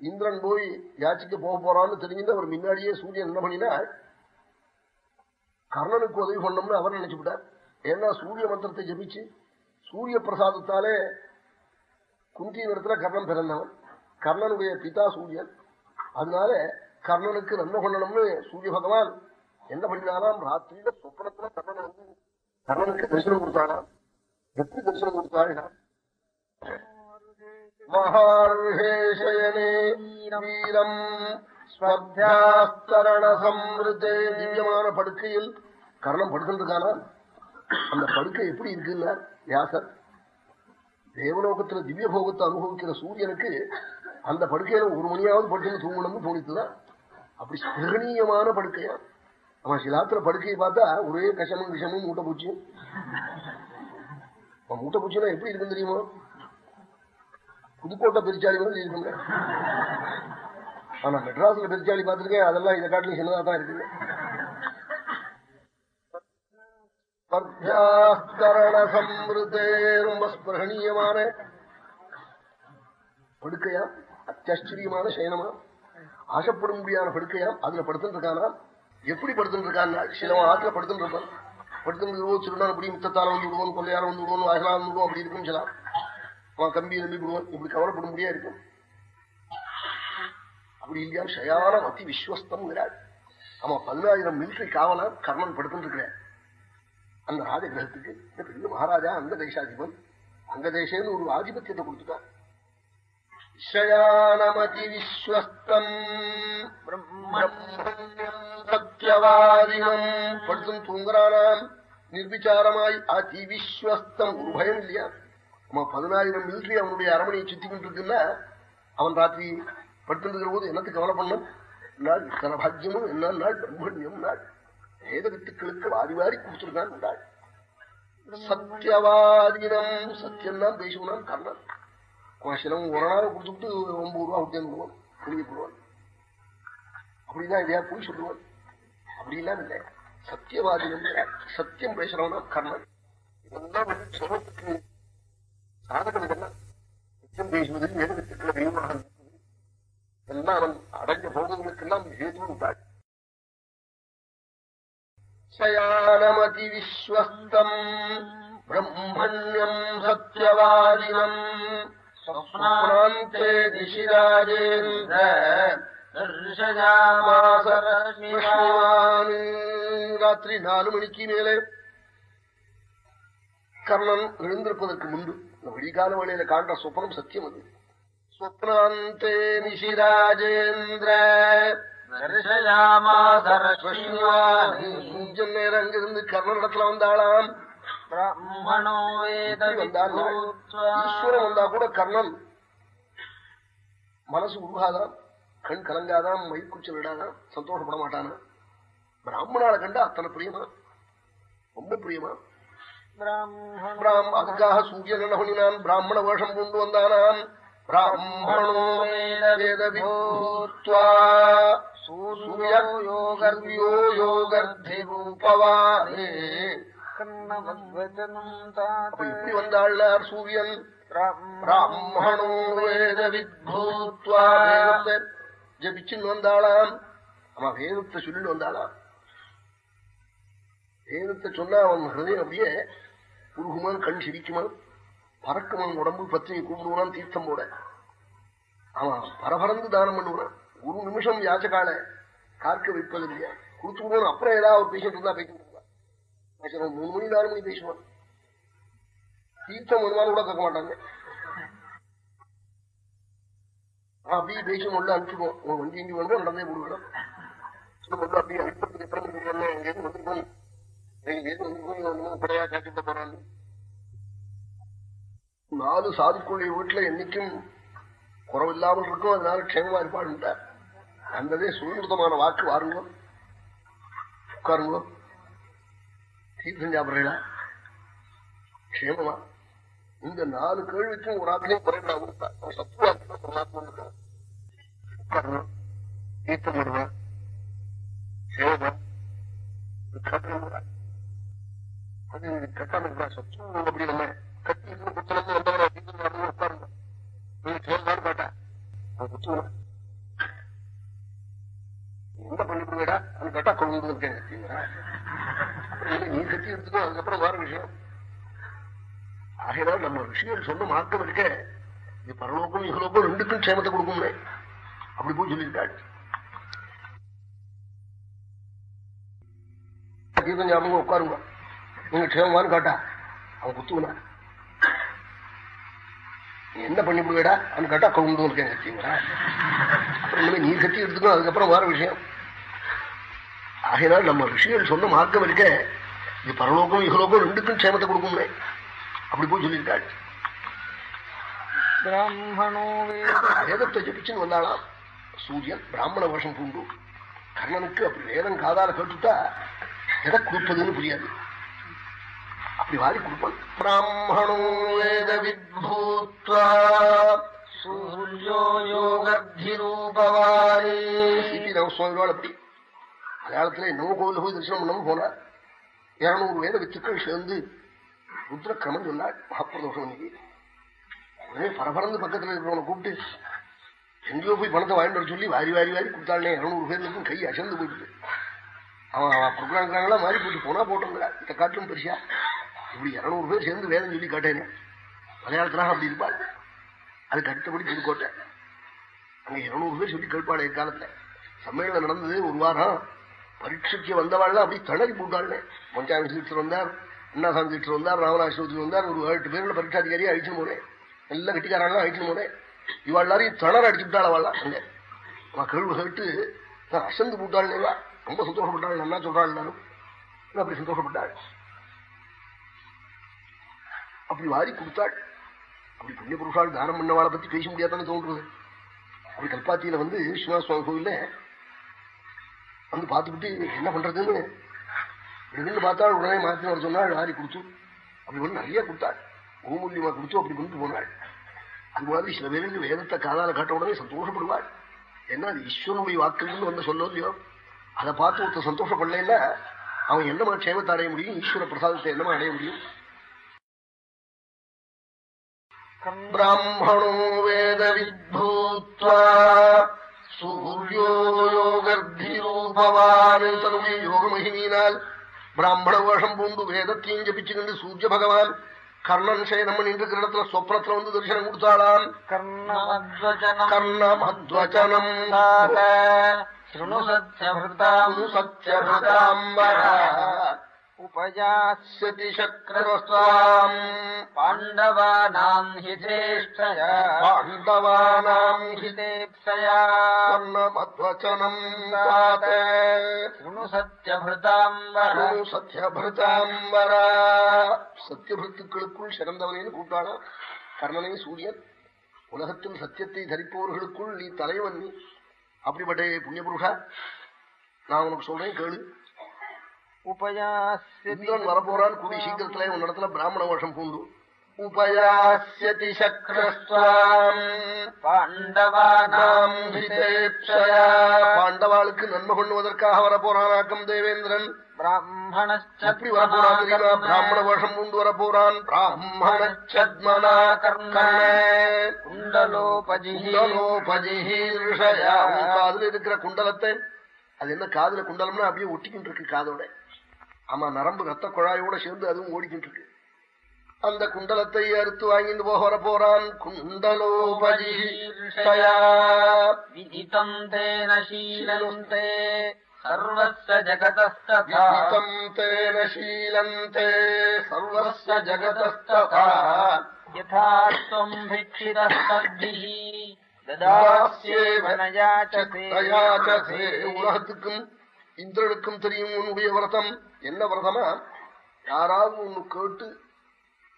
இந்திரன் போய் யாச்சிக்க போக போறான்னு தெரிஞ்சுட்டு அவர் முன்னாடியே சூரியன் என்ன பண்ணினாள் கர்ணனுக்கு உதவி பண்ணோம்னு அவர் நினைச்சுவிட்டார் ஏன்னா சூரிய மந்திரத்தை ஜபிச்சு சூரிய பிரசாதத்தாலே குந்தி இடத்துல கர்ணன் பிறந்தவன் கர்ணனுடைய பிதா சூரியன் அதனால கர்ணனுக்கு நன்மை கொள்ளணும்னு சூரிய பகவான் என்ன பண்ணினாராம்? ராத்திரியில சொப்பனத்துல கர்ணன் வந்து கர்ணனுக்கு தரிசனம் கொடுத்தாராம். எப்படி தரிசனம் கொடுத்தாள் மகார்ஹேஷயனே வீரம் ஸ்வர்த்தியாஸ்தரண திவ்யமான படுக்கையில் கர்ணம் படுக்கிறதுக்கான அந்த படுக்கை எப்படி இருக்குல்ல வியாசர் தேவலோகத்துல திவ்ய போகத்தை அனுபவிக்கிற சூரியனுக்கு அந்த படுக்கையில ஒரு மணியாவது படுத்துன்னு தூங்கணும்னு தோணித்துதான் அப்படி ஸ்பகனீயமான படுக்கையா? அவன் சிலாத்திர படுக்கையை பார்த்தா ஒரே கஷமும் விஷமும் மூட்டை பூச்சியும் அவன் மூட்டை பூச்சினா எப்படி இருக்குன்னு தெரியுமா? புதுக்கோட்டை பெருச்சாளி வந்து இருக்குங்க. ஆனா மெட்ராஸ்ல பெருச்சாளி பார்த்திருக்கேன் அதெல்லாம் இதை காட்டிலும் சின்னதா தான் இருக்குது. சம்ருதே ரொம்ப ஸ்பிரகணீயமான படுக்கையா? அத்தியாச்சரியமான சயனமா? ஆசைப்படும்படியான படுக்கையாம் அதுல படுத்துட்டு இருக்கானா எப்படி படுத்துட்டு இருக்கான்னா சிலவன் ஆத்துல படுத்துட்டு இருப்பான் படுத்துட்டு இருவோம் திருடன் அப்படி மித்தத்தால வந்து விடுவோம் கொள்ளையால வந்து விடுவோம் வாயிலா விடுவோம் அப்படி இருக்கும் சில அவன் கம்பி நம்பி விடுவோம். இப்படி கவலைப்பட முடியா இருக்கும். அப்படி இல்லையா? ஷயான அதி விஸ்வஸ்தம் அவன் பதினாயிரம் மிலிட்டரி காவலா கர்ணன் படுத்துட்டு இருக்கிறேன் அந்த ராஜகிரகத்துக்கு இந்த பெரிய மகாராஜா அந்த தேசாதிபன் அங்க தேசேன்னு ஒரு ஆதிபத்தியத்தை கொடுத்துட்டான் விஸ்வஸ்தம். சத்தியவாதினம் படுத்தும் தூங்குறானாம். நிர்விச்சாரமாய் அதி விஸ்வஸ்தம். ஒரு பயம் இல்லையா? அவன் பதினாயிரம் மிலிட்டரி அவனுடைய அரமனையை சுத்திக்கிட்டு இருக்குல்ல அவன் ராத்திரி படுத்துருக்கிற போது என்னத்து கவலை பண்ணும் நாள் இத்தனை என்ன நாள் பிரம்மண்யம் நாள் வேத வித்துக்களுக்கு வாரி வாரி கொடுத்துருக்கான் நாள் சத்தியவாதீனம் சத்தியம் தான் தேசம் தான் கர்ணன். சிலவன் ஒரு நாள் கொடுத்துட்டு ஒன்பது ரூபா விட்டு விடுவான் போடுவான். அப்படிதான் இதையா போய் சொல்லுவான். அப்படிலாம் இல்லை. சத்தியவாதினம் சத்தியம் பேசுறவனா கர்ணன். இதெல்லாம் வந்து சிரமத்துக்கு சாதகம் இதெல்லாம். சத்தியம் பேசுவது வேத வித்துக்களை தெய்வமாக எல்லாம் அவன் அடைஞ்ச போகங்களுக்கெல்லாம் ஹேது உண்டாள் சயானமதி விஸ்வஸ்தம் பிரம்மண்யம் சத்தியவாதினம். स्वप्नान्ते दिशिराजेन्द्र ராத்திரி நாலு மணிக்கு மேலே கர்ணன் எழுந்திருப்பதற்கு முன்பு இந்த விடிகால வேளையில காண்ற சொப்பனம் சத்தியம் அது ஸ்வப்னாந்தே நிஷிராஜேந்திர கொஞ்சம் நேரம் அங்கிருந்து கர்ணனிடத்துல வந்தாளாம் ब्रह्मणो वेद ஈஸ்வரன் வந்தா கூட கர்ணன் மனசு உருகாதான் கண் கலங்காதான் மயிர்குச்சல் இடாதான் சந்தோஷப்பட மாட்டானா பிராமணால கண்டா அத்தனை பிரியமா? ரொம்ப பிரியமா? அதுக்காக என்ன பண்ணினான்? பிராமண வேஷம் கொண்டு வந்தானான் பிராமணோ வேத சூரியோ யோகர்த்தி ரூபவானே இப்படி வந்தாள் சூரியன் பிராமணோ வேத வித்பூத்வா வேதத்தை ஜபிச்சுன்னு வந்தாளாம். அவன் வேதத்தை சொல்லிட்டு வந்தாளாம். வேதத்தை சொன்னா அவன் ஹிருதயம் அப்படியே உருகுமான் கண் சிரிக்குமான் பறக்குமான் உடம்பு பத்தினி கூப்பிடுவான் தீர்த்தம் போட அவன் பரபரந்து தானம் பண்ணுவான் ஒரு நிமிஷம் யாச்சகால காக்க வைப்பது இல்லையா கொடுத்து விடுவோம் அப்புறம் ஏதாவது ஒரு பேசிட்டு இருந்தா பேசிட்டு இருந்தான் மூணு மணி நாலு மணி பேசுவான் தீர்த்தம் ஒரு கூட கேட்க மாட்டாங்க. அப்படியே பேசும் உள்ள அனுப்பிச்சுடுவோம். உன் வண்டி இங்கே வந்து நடந்தே போடுவேன். அப்படியே அனுப்பத்துக்கு எத்தனை எங்கேயும் வந்துருக்கோம் படையா காட்டிட்டு போறான்னு நாலு சாதுக்குள்ள வீட்டுல என்னைக்கும் குறவில்லாமல் இருக்கும். அதனால க்ஷேமமா இருப்பாள் அந்ததே சுதந்திரமான வாக்கு வாருங்களோ உட்காருங்களோ தீர்த்தம் சாப்பிடுறீங்களா க்ஷேமமா? இந்த நாலு கேள்விக்கும் ஒரு ஆத்திலையும் குறைவிடாம சத்துவா உட்காரணும் தீர்த்தம் வருவேன் க்ஷேமமா அது கட்டாம இருக்கா சத்துவம் அப்படி நம்ம கட்டி புத்தகம் வந்தவரை உட்காருங்க. நீங்க சேர்ந்தாலும் பாட்டா அது புத்தகம் என்ன பண்ணிவிடுவேடா அது கேட்டா கொண்டு இருக்கேன் நீ கட்டி எடுத்துக்கோ அதுக்கப்புறம் வேற விஷயம். ஆகையினால் நம்ம ரிஷிகள் சொன்ன மார்க்கம் இருக்க. இது பரலோகம் இகலோகம் ரெண்டுக்கும் க்ஷேமத்தை கொடுக்கும்னே. அப்படி போய் சொல்லியிருக்காள் கீதம் ஞாபகம் உட்காருங்க. நீங்க க்ஷேமமானு காட்டா அவன் குத்துவனா? என்ன பண்ணி விடுவேடா அவனு கேட்டா கவுண்டும் இருக்கேன் கத்திங்களா அப்புறம் நீ கத்தி எடுத்துக்கணும் அதுக்கப்புறம் வேற விஷயம். ஆகையினால் நம்ம ரிஷிகள் சொன்ன மார்க்கம் இருக்க. இது பரலோகம் இகலோகம் ரெண்டுக்கும் க்ஷேமத்தை கொடுக்கும்னே அப்படி போய் சொல்லியிருக்காள் பிராமணோ வேதத்தை ஜபிச்சுன்னு வந்தாளாம் சூரியன் பிராமண வருஷம் பூண்டு கர்ணனுக்கு அப்படி வேதம் காதால கேட்டுட்டா எதை கொடுப்பதுன்னு புரியாது அப்படி வாரி கொடுப்பான் பிராமணோ வேத வித்பூத்வா சூர்யோ யோகர்திரூபவாரே சிபி ராமசுவாமிகள் அப்படி மலையாளத்துல என்னமோ கோவில் போய் தரிசனம் பண்ணாம போனார் இருநூறு வேத வித்துக்கள் சேர்ந்து ருத்ர கிரமம் சொன்னாள் மகாப்பிரதோஷம் இன்னைக்கு பரபரந்து பக்கத்துல இருக்கிறவனை கூப்பிட்டு எங்கேயோ போய் பணத்தை வாங்கிட்டு வர சொல்லி வாரி வாரி வாரி கொடுத்தாலே இருநூறு பேருக்கும் கை அசந்து போயிட்டு அவன் அவன் ப்ரோக்ராம்லாம் மாறி போட்டு போனா போட்டோங்களா இதை காட்டும் பெருசா. இப்படி இருநூறு பேர் சேர்ந்து வேதம் சொல்லி காட்டேனே. மலையாளத்துல அப்படி இருப்பாள். அதுக்கு அடுத்தபடி புதுக்கோட்டை. அங்க இருநூறு பேர் சொல்லி கேட்பாள் காலத்துல சம்மேளனம் நடந்தது ஒரு வாரம். பரீட்சைக்கு வந்தவாள் அப்படி தளறி போட்டாள்னே பஞ்சாயத்து சீட்டர் வந்தார் அண்ணாசாமி சீட்டர் வந்தார் ராமநாசத்தில் வந்தார் ஒரு எட்டு பேர்ல பரீட்சாதிகாரியா அழிச்சுன்னு போனேன். நல்ல கட்டிக்காரெல்லாம் அழிச்சுன்னு போனேன். இவாள் எல்லாரையும் தளர அடிச்சுட்டாள் அவள்லாம். அங்கே அவன் கேள்வி கேட்டு நான் அசந்து போட்டாள் ரொம்ப சந்தோஷப்பட்டாள். நல்லா சொல்றாள் எல்லாரும்? அப்படி சந்தோஷப்பட்டாள்? அப்படி வாரி கொடுத்தாள். அப்படி புண்ணிய புருஷால் தானம் பண்ணவாளை பத்தி பேச முடியாதான்னு தோன்றுறது அப்படி கல்பாத்தியில வந்து ஸ்ரீனிவாச சுவாமி கோவில்ல வந்து பார்த்துக்கிட்டு என்ன பண்றதுன்னு எடுன்னு பார்த்தா உடனே மாத்தி வர சொன்னாள் வாரி கொடுத்து. அப்படி வந்து நிறைய கொடுத்தாள். கோமூல்யமா கொடுத்து அப்படி கொண்டு போனாள். அது மாதிரி சில பேருக்கு வேதத்தை காதால காட்ட உடனே சந்தோஷப்படுவாள். ஏன்னா அது ஈஸ்வரனுடைய வாக்குன்னு வந்து சொல்ல இல்லையோ? அதை பார்த்து ஒருத்தர் சந்தோஷப்படலைன்னா அவன் என்னமா க்ஷேமத்தை அடைய முடியும்? ஈஸ்வர பிரசாதத்தை என்னமா அடைய முடியும்? பிராமணோ வேத வித்பூத்வா சுயோகர்பவான் தன்னுடைய யோக மகிமையினால் பிராமண வேஷம் பூண்டு வேதத்தையும் ஜபிச்சுக்கிண்டு சூரிய பகவான் கர்ணன் சேனம் பண்ணிட்டு இடத்துல சொப்னத்துல வந்து தரிசனம் கொடுத்தாளாம். கர்ணம் அத்வச்சனம் சத்யபிரதாம் சத்யபிரதாம் उपयास्यति சக்கரஸ்தாம் पाण्डवानाम् हितेष्टया பாண்டவானாம் हितेप्सया கர்ணமத்வச்சனம் தாத शृणु सत्यभृताम्बर சத்யபிரதாம்பரா சத்தியபிருத்துக்களுக்குள் சிறந்தவனேன்னு கூட்டானா கர்ணனே சூரியன் உலகத்தில் சத்தியத்தை தரிப்பவர்களுக்குள் நீ தலைவன் நீ அப்படிப்பட்ட புண்ணிய புருஷா நான் உனக்கு சொல்றேன் கேளு உபயாசிந்திரன் வரப்போறான் கூடி சீக்கிரத்துல உன்னிடத்துல பிராமண வருஷம் பூண்டு. உபயாசியதி சக்ரஸ்தாம் பாண்டவானாம் பாண்டவாளுக்கு நன்மை பண்ணுவதற்காக வரப்போறானாக்கம் தேவேந்திரன். எப்படி வரப்போறான் தெரியுமா? பிராமண வருஷம் கொண்டு வரப்போறான். பிராமணச்சத்மனா கர்மனோபஜிஹீர்ஷயா அதுல இருக்கிற குண்டலத்தை அது என்ன காதுல குண்டலம்னா அப்படியே ஒட்டிக்கிட்டு இருக்கு காதோட. ஆமா நரம்பு ரத்த குழாயோட சேர்ந்து அதுவும் ஓடிக்கிட்டு இருக்கு அந்த குண்டலத்தை அறுத்து வாங்கிட்டு போக வர போறான் குண்டலோபஜி विदितम् तेन शीलन्ते सर्वस्य जगतस्तथा தேன சீலந்தே சர்வஸ்ய ஜகதஸ்ததா यथा त्वम् भिक्षितस्तद्भिः ददास्येव न याचते தயாச்சசே. உலகத்துக்கும் இந்திரனுக்கும் தெரியும் உன்னுடைய விரதம். என்ன விரதமா? யாராவது ஒண்ணு கேட்டு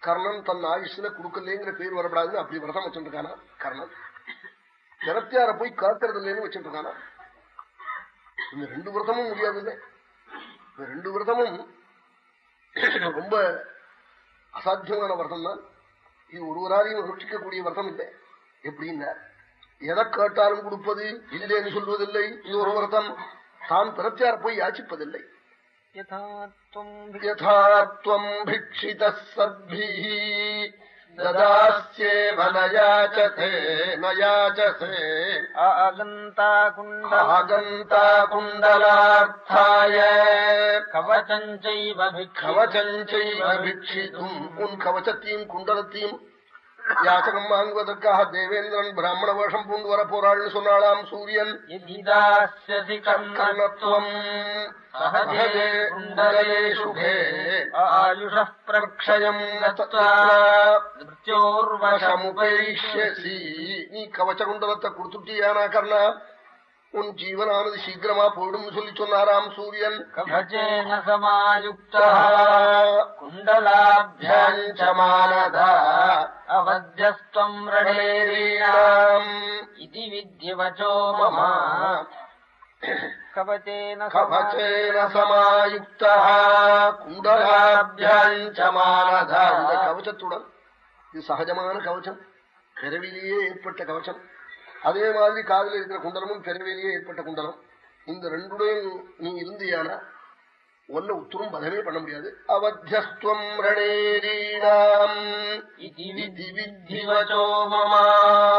கர்ணன் தன் ஆயுஷ்ல கொடுக்கலேங்கிற பேர் வரப்படாதுன்னு அப்படி விரதம் வச்சுருக்கானா கர்ணன். ஜனத்தியார போய் காக்கிறது இல்லைன்னு வச்சுருக்கானா இந்த ரெண்டு விரதமும் முடியாது இல்லை இந்த ரெண்டு விரதமும் ரொம்ப அசாத்தியமான விரதம் தான் இது ஒருவராலையும் ரட்சிக்கக்கூடிய விரதம் இல்லை. எப்படின்னா எதை கேட்டாலும் கொடுப்பது இல்லைன்னு சொல்வதில்லை. இது ஒரு விரதம். தான் பிரத்தியார் போய் யாச்சிப்பதில்லை यथा त्वम् யதாத்வம் பிக்ஷித சத்பி ததாஸ்யேவ நயாச்சதே நயாச்சசே आगन्ता कुण्ड ஆகந்தா குண்டலார்த்தாய कवचम् चैव भिक्षु கவச்சஞ்சைவ பிக்ஷிதும் உன் கவச்சத்தையும் குண்டலத்தையும் யாசகம் வாங்குவதற்காக தேவேந்திரன் பிராமண வேஷம் பூண்டு வர போறாள்னு சொன்னாளாம் சூரியன். கர்ணத்துவம். ஆயுஷ பிரக்ஷயம் மிருத்யோர்வசமுபைஷ்யசி நீ கவச்சகுண்டலத்தை கொடுத்துட்டியானா கர்ணா? உன் ஜீவனானது சீக்கிரமா போயிடும் சொல்லி சொன்னாராம் சூரியன். அவத்தியம் ரணேரீணாம். இது வித்யவச்சோ மமா. கவச்சேன சமாயுக்தா குண்டலாபியாஞ்சமானதா இந்த கவச்சத்துடன் இது சகஜமான கவச்சம். கரவிலேயே ஏற்பட்ட கவச்சம். அதே மாதிரி காதில் இருக்கிற குண்டலமும் பிறவிலேயே ஏற்பட்ட குண்டலம். இந்த ரெண்டுடையும் நீ இருந்தியானா? ஒன்ன உத்தரும் பதமே பண்ண முடியாது. அவத்தியஸ்துவம்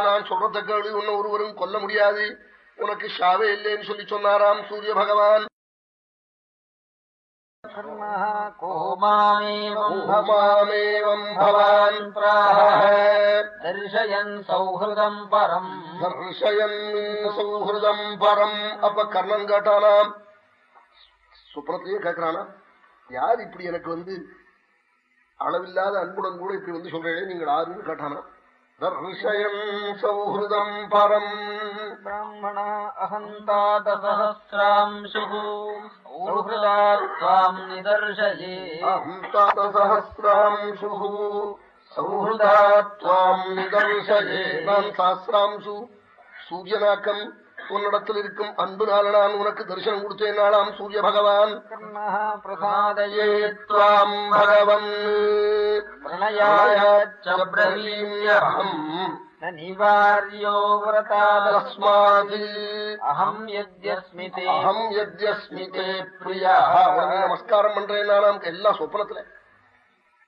நான் சொல்றத கேளு உன்னை ஒருவரும் கொல்ல முடியாது. உனக்கு ஷாவே இல்லைன்னு சொல்லி சொன்னாராம் சூரிய பகவான். को मामेवम् மாமேவம் பவான் பிராஹ दर्शयन् सौहृदम् परम् தர்ஷயன் சௌஹிருதம் பரம் அப்ப கர்ணன் கேட்டானாம் சுப்ரத்தையே கேட்கிறானா யார் இப்படி எனக்கு வந்து அளவில்லாத அன்புடன் கூட இப்படி வந்து சொல்றேன் நீங்கள் ஆறுன்னு கேட்டானா தர்ஷயன் சௌஹிருதம் பரம் ब्राह्मणा अहन्तादसहस्रांशुः सौहृदा त्वाम् निदर्शये சஹசிராம்சு சௌஹிருதா துவாம் நிதர்சயே நான் சாஸ்திராம்சு சூரியனாக்கம் உன்னிடத்தில் இருக்கும் அன்புனால நான் உனக்கு தரிசனம் கொடுத்தேன் நாளாம் சூரிய பகவான் कर्णः प्रसादये துவாம் பகவன் प्रणयायाच्च பிரவீம்யஹம் न निवार्यो व्रतादस्मात् தஸ்மாத் अहम् यद्यस्मि ते அகம் யத்யஸ்மி தே பிரியா உனக்கு நமஸ்காரம் பண்றேன் நானாம் எல்லாம் சொப்பனத்துல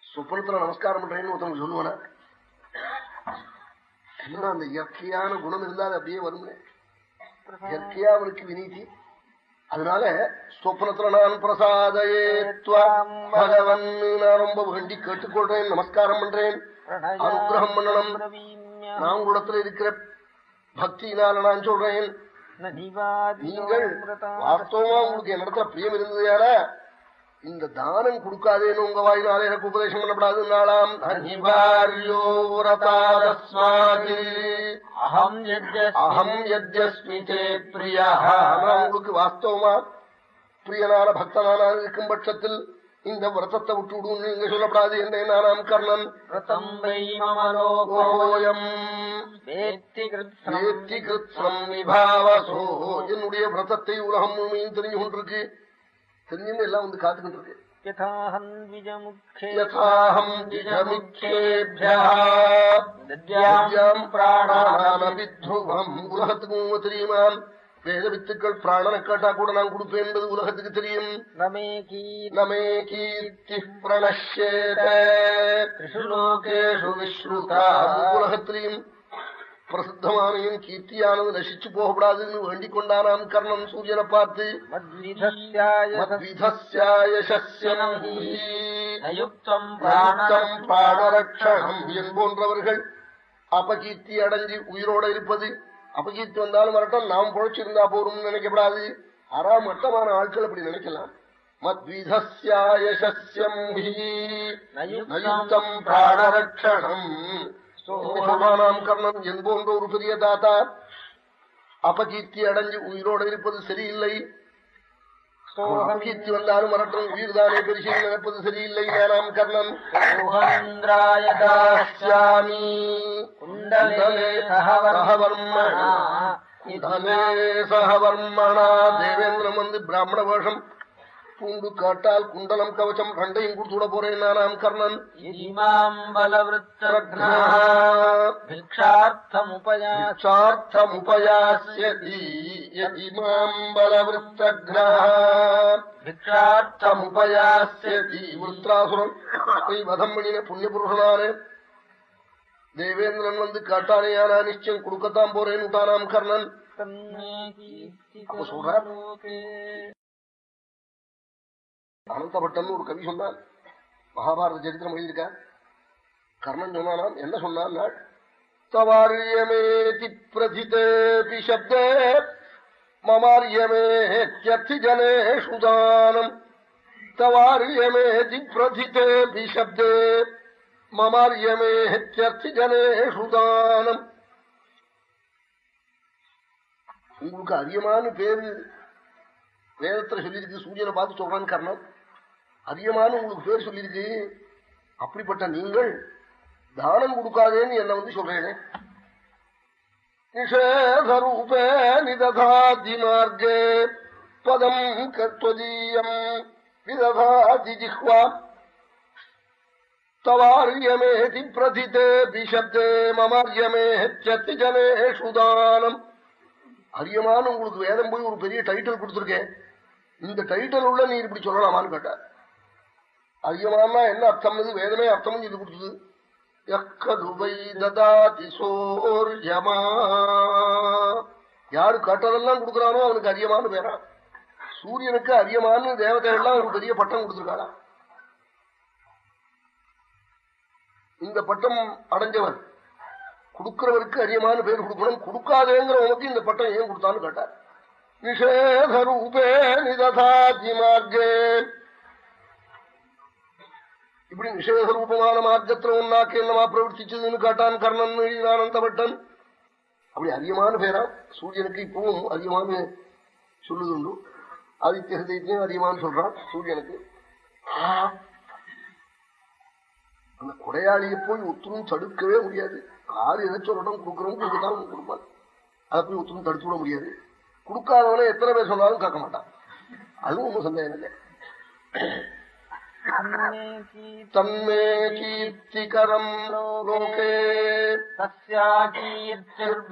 சொப்பனத்துல நமஸ்காரம் பண்றேன்னு ஒருத்தவங்க சொல்லுவானா என்ன அந்த இயற்கையான குணம் இருந்தா அது அப்படியே வருமே இயற்கையா அவனுக்கு வினீதி அதனால சொப்பனத்துல நான் பிரசாதையே துவாம் பகவன் நான் ரொம்ப வேண்டி கேட்டுக்கொள்றேன் நமஸ்காரம் பண்றேன் அனுகிரகம் பண்ணணும். நான் உங்களிடத்துல இருக்கிற பக்தியினால நான் சொல்றேன். நீங்கள் வாஸ்தவமா உங்களுக்கு என்னிடத்துல பிரியம் இருந்தது யாரா? இந்த தானம் கொடுக்காதேன்னு உங்க வாயினால எனக்கு உபதேசம் பண்ணப்படாது நாளாம் உங்களுக்கு வாஸ்தவமா பிரியனான பக்தனான இருக்கும் பட்சத்தில் இந்த விரதத்தை விட்டு விடுன்னு நீங்க சொல்லப்படாது என்ற நானாம் கர்ணன். என்னுடைய விரதத்தை உலகம் முழுமையும் தெரிஞ்சு கொண்டிருக்கு. தெரிஞ்சுன்னு எல்லாம் வந்து காத்துக்கிட்டு இருக்கு தெரியுமான் வேத வித்துக்கள் பிராணனை காட்டா கூட நான் கொடுப்பேன் என்பது உலகத்துக்கு தெரியும். நமே கீர்த்தி பிரணஷேதேஷு விஸ்ருதா உலகத்திலையும் பிரசித்தமானையும் கீர்த்தியானது நசிச்சு போகப்படாதுன்னு வேண்டிக் கொண்டானாம் கர்ணன் சூரியனை பார்த்து. என்போன்றவர்கள். அபகீர்த்தி அடைஞ்சு உயிரோட இருப்பது. அபகீர்த்தி வந்தாலும் வரட்டும் நாம் பொழைச்சிருந்தா போரும் நினைக்கப்படாது. ஆறாம் மட்டமான ஆட்கள் அப்படி நினைக்கலாம். நயுக்தம் பிராணரட்சணம் சொல்வானாம் கர்ணன் என் போன்ற ஒரு பெரிய தாத்தா. அபகீர்த்தி அடைஞ்சு உயிரோடு இருப்பது சரியில்லை. அபகீர்த்தி வந்தாலும் வரட்டும் உயிர் தானே பெருசி நினைப்பது சரியில்லை. நானாம் கர்ணன். சகவர்மணா. தேவேந்திரன் வந்து பிராமண வேஷம் பூண்டு காட்டால் குண்டலம் கவச்சம் ரெண்டையும் கொடுத்துட போறேன் நானாம் கர்ணன். விருத்தாசுரன் வதம் பண்ணின புண்ணிய புருஷனானே தேவேந்திரன் வந்து காட்டானே ஆனா நிச்சயம் கொடுக்கத்தான் போறேன் தானாம் கர்ணன். சொல்ற சொல்றார். அனந்தபட்டன் ஒரு கவி சொன்னான் மகாபாரத சரித்திரம் எழுதியிருக்க கர்ணன் சொன்னானாம் என்ன சொன்னான் நாள் தவாரியமேதி பிரதிதேபி சப்தே மமாரியமேத்யர்த்தி ஜனேஷு தானம் தவாரியமேதி பிரதிதேபி சப்தே மமாரியமேத்யர்த்தி ஜனேஷு தானம் உங்களுக்கு அதிகமான பேரு வேதத்துல சொல்லியிருக்கு சூரியனை பார்த்து சொல்றான் கர்ணன். அதிகமான உங்களுக்கு பேர் சொல்லியிருக்கு. அப்படிப்பட்ட நீங்கள் தானம் கொடுக்காதேன்னு என்ன வந்து சொல்றேனே. நிஷேதரூபே நிததாதி மார்க்கே பதம் கத்வதீயம் விததாதி ஜிஹ்வா. தவாரியமேதி பிரதிதே பிஷப்தே மமாரியமேத்தி ஜனேஷு தானம். அரியமான உங்களுக்கு வேதம் போய் ஒரு பெரிய டைட்டில் கொடுத்துருக்கேன். இந்த டைட்டில் உள்ள நீ இப்படி சொல்லலாமான்னு கேட்டார் அரியமானா என்ன அர்த்தம் இது? வேதமே அர்த்தம் இது? கொடுத்தது. யாரு கட்டதெல்லாம் கொடுக்கறானோ அவனுக்கு அரியமானு பேரா. சூரியனுக்கு அரியமானு தேவதைகள்லாம் ஒரு பெரிய பட்டம் கொடுத்துருக்காளா. இந்த பட்டம் அடைஞ்சவர். கொடுக்கிறவருக்கு அரியமான பேர் கொடுக்கணும். கொடுக்காதேங்கிறவனுக்கு இந்த பட்டம் ஏன் கொடுத்தான்னு கேட்டார். நிஷேத ரூபே நிததாதி இப்படி நிஷேத ரூபமான மார்க்கத்துல ஒன்னாக்கு என்னமா பிரவர்த்திச்சதுன்னு காட்டான் கர்ணன் எழுதினானந்தபட்டன் அப்படி அதிகமான பேரா சூரியனுக்கு இப்பவும் அதிகமான சொல்லுதுண்டு ஆதித்ய ஹிருதயத்தையும் அதிகமான சொல்றான் சூரியனுக்கு அந்த கொடையாளியை போய் ஒத்துணும் தடுக்கவே முடியாது யார் எதை சொல்லட்டும் கொடுக்குறோம் கொடுக்கத்தான் கொடுப்பான் அதை போய் ஒத்துணும் தடுத்து விட முடியாது கொடுக்காதவனே எத்தனை பேர் சொன்னாலும் கேட்க மாட்டான் அதுவும் ஒன்றும் சந்தேகம் இல்லை தன்மே கீர்த்திகரம் லோகே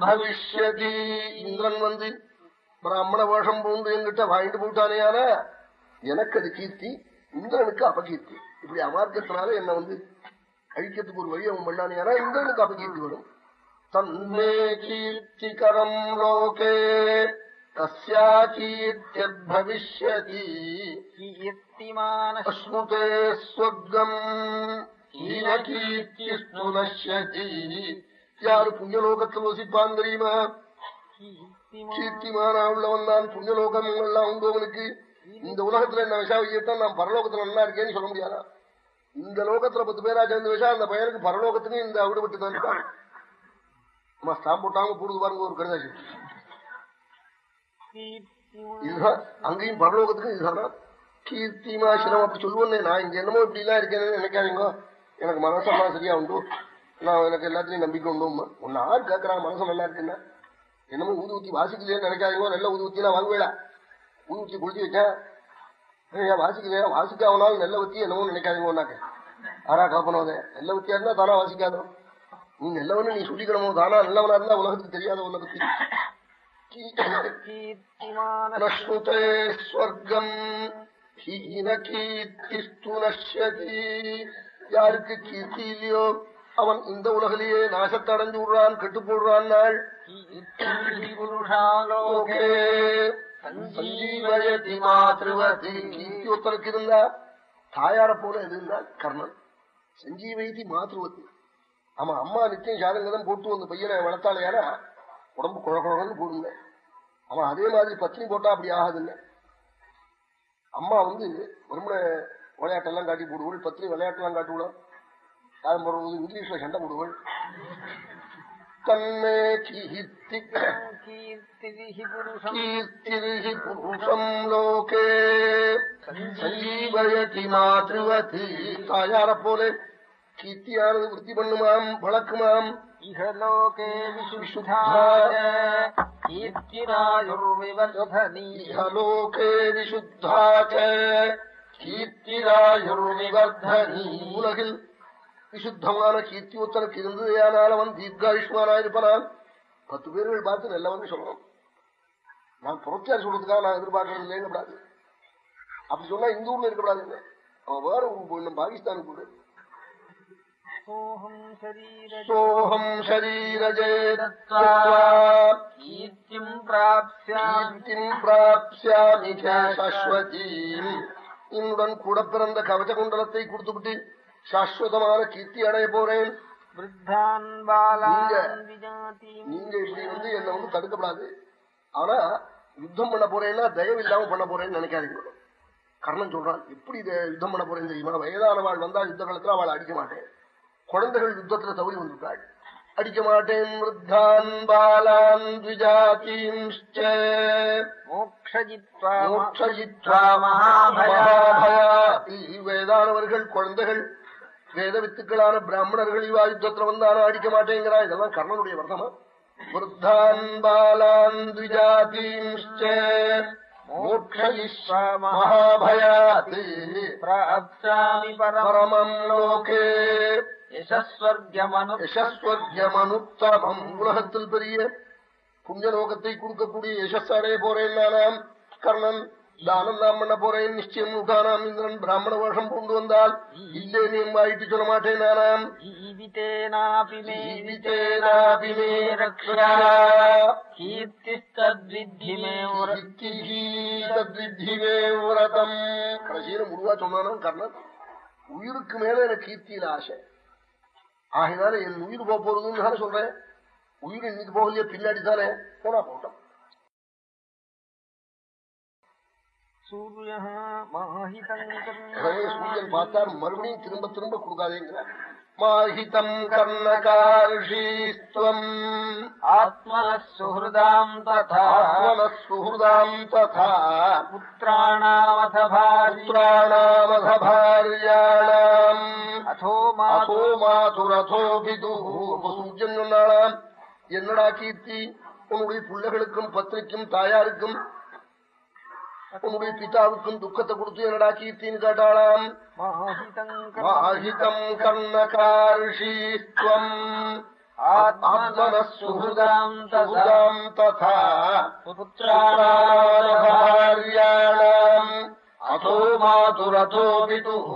பவிஷ்யதி இந்திரன் வந்து பிராமண வேஷம் பூந்து என்கிட்ட வாங்கிட்டு போயிட்டானேயான எனக்கு அது கீர்த்தி இந்திரனுக்கு அபகீர்த்தி இப்படி அமார்க்கத்தினால என்ன வந்து அழிக்கிறதுக்கு ஒரு வழி அவன் பண்ணானேனா இந்திரனுக்கு அபகீர்த்தி வரும். தன்மே கீர்த்திகரம் லோகே அஸ்முதே ஸ்வர்க்கம் ஹீனகீர்த்திஸ்து நஷ்யதி யாரு புண்ணியலோகத்தில் வசிப்பான் தெரியுமா கீர்த்திமானா உள்ளவன் தான் புண்ணியலோகம் எல்லாம் உண்டு அவனுக்கு இந்த உலகத்துல என்ன விஷா வையத்தான் நான் பரலோகத்துல நல்லா இருக்கேன்னு சொல்ல முடியாதா? இந்த லோகத்துல பத்து பேரா சேர்ந்த விஷா அந்த பையனுக்கு பரலோகத்துக்கு இந்த விடுபட்டு தான் நம்ம ஸ்டாம்ப் போட்டாங்க போடுது பாருங்க ஒரு கடிதாசி இதுதான் அங்கேயும் பரலோகத்துக்கு இதுதான்? கீர்த்திமா சிரம் அப்படி சொல்லுவேன்னே நான் இங்க என்னமோ இப்படி எல்லாம் இருக்கேன்னு நினைக்காதீங்க. எனக்கு மனசெல்லாம் சரியா உண்டு. நான் எனக்கு எல்லாத்துலயும் நம்பிக்கை உண்டு. ஒன்னு ஆறு கேட்கறான் மனசு நல்லா இருக்குன்னா. என்னமோ ஊதி ஊத்தி வாசிக்கலையே நினைக்காதீங்க. நல்ல ஊதி ஊத்தி நான் வாங்குவேடா ஊதி ஊத்தி குளிச்சு வச்சேன் ஏன் வாசிக்கலையா வாசிக்காவனாலும் நல்ல ஊத்தி என்னமோ நினைக்காதீங்க உன்னாக்க. ஆறா கலப்பணும் அதை. ஊத்தியா இருந்தா தானா வாசிக்காதோ. நீ நல்லவனு நீ சொல்லிக்கணுமோ? தானா நல்லவனா இருந்தா உலகத்துக்கு தெரியாத உன்னை பத்தி. நஷ்ணுதே ஸ்வர்க்கம் ஹீன கீர்த்திஸ்து நஷ்யதி யாருக்கு கீர்த்தி இல்லையோ? அவன் இந்த உலகிலேயே நாசத்தை அடைஞ்சு விடுறான் கெட்டு போடுறான் நாள் சஞ்சீவயதி மாத்ருவதி. கீர்த்தி ஒருத்தனுக்கு இருந்தா தாயார போல எது இருந்தா கர்ணன். சஞ்சீவயதி மாத்ருவதி. ஆமா அம்மா நிச்சயம் சாதங்கதம் போட்டு அந்த பையனை வளர்த்தாலையானா உடம்பு குழகுழன்னு போடுங்க அவன் அதே மாதிரி பத்தினி போட்டா அப்படி ஆகாதுல்ல அம்மா வந்து வெறுமனை விளையாட்டெல்லாம் காட்டி போடுவோள் பத்தினி விளையாட்டெல்லாம் காட்டுவோம் காலம் போடுறது இங்கிலீஷ்ல சண்டை போடுவோள். தன்மே கீர்த்தி கீர்த்திரிஹி புருஷம் லோகே சஞ்சீவயதி தாயார போல. கீர்த்தியானது விருத்தி பண்ணுமாம் வளர்க்குமாம் இஹலோகே விசுத்தாய கீர்த்திராயுர்விவர்தனி இஹலோகே விசுத்தா கீர்த்திராயுர்விவர்தனி உலகில் விசுத்தமான கீர்த்தி ஒருத்தனுக்கு இருந்ததையானால் அவன் தீர்காயுஷ்மானாயிருப்பனான் பத்து பேர்கள் பார்த்து நல்லவன் சொல்லணும் நான் புரட்சியார் சொல்றதுக்காக நான் எதிர்பார்க்கறது இல்லைன்னு கூடாது அப்படி சொன்னா இந்த ஊர்ல இருக்கக்கூடாது இல்லை அவன் வேற ஊருக்கு போயிடணும் பாகிஸ்தானுக்கு போயிடு கீர்த்திம் பிராப்ஸ்யாமி கீர்த்திம் பிராப்ஸ்யாமி சாஸ்வதீம் என்னுடன் கூட பிறந்த கவச குண்டலத்தை கொடுத்துவிட்டு சாஸ்வதமான கீர்த்தி அடைய போறேன். நீங்க இப்படி வந்து என்ன வந்து தடுக்கப்படாது. ஆனா யுத்தம் பண்ண போறேன்னா தயவு இல்லாம பண்ண போறேன்னு நினைக்காதீங்க. கர்ணன் சொல்றான் எப்படி இதை யுத்தம் பண்ண போறேன்னு தெரியுமா? வயதானவாள் வந்தா யுத்த காலத்துல அவளை அடிக்க மாட்டேன். குழந்தைகள் யுத்தத்துல தவறி வந்திருக்காள் அடிக்க மாட்டேன் விருத்தான் பாலான். வேதானவர்கள் குழந்தைகள் வேத வித்துக்களான பிராமணர்கள் இவா யுத்தத்துல வந்தாலும் அடிக்க மாட்டேங்கிறா இதெல்லாம் கர்ணனுடைய வர்த்தமா விருத்தான் பாலான் மகாபயாதி பரமம் லோகே. யசஸ்வர்கமனு யசஸ்வர்யமனுத்தமம் உலகத்தில் பெரிய புண்ணியலோகத்தை கொடுக்கக்கூடிய யசஸ் அடைய போறேன் நானாம். கர்ணன் தானம் தான் பண்ண போறேன். நிச்சயம் உதானாம் இந்திரன் பிராமண வேஷம் கொண்டு வந்தால் இல்லே நீ வாயிட்டு சொல்ல மாட்டேன் நானாம். கடைசியில முருகா சொன்னானா கர்ணன் உயிருக்கு மேல எனக்கு கீர்த்தியில ஆசை. ஆகினால என் உயிர் போக போறதுன்னு தானே சொல்றேன். உயிர் இன்னைக்கு போகலையே பின்னாடி தானே. போனா போட்டோம் சூரியன் பார்த்தார் மறுபடியும் திரும்ப திரும்ப கொடுக்காதேங்கிறார். மாஹிதம் கர்ணகார்ஷீஸ்துவம் ஆத்மனः சுஹൃதாம் ததா ஆத்மனः சுஹൃதாம் ததா புத்திராணாமத பாரிய புத்திராணாமத பாரியாணாம் அதோ அதோ மாதுரதோ விது சூரியன் சொன்னாளாம் என்னடா கீர்த்தி? உன்னுடைய பிள்ளைகளுக்கும் பத்னிக்கும் தாயாருக்கும் உன்னுடைய பிதாவுக்கும் துக்கத்தை கொடுத்து என்னடா கீர்த்தின்னு கேட்டாளாம்? சுஹൃதாம் ததா புத்திராணாம் அதோ மாதுரதோ விதுः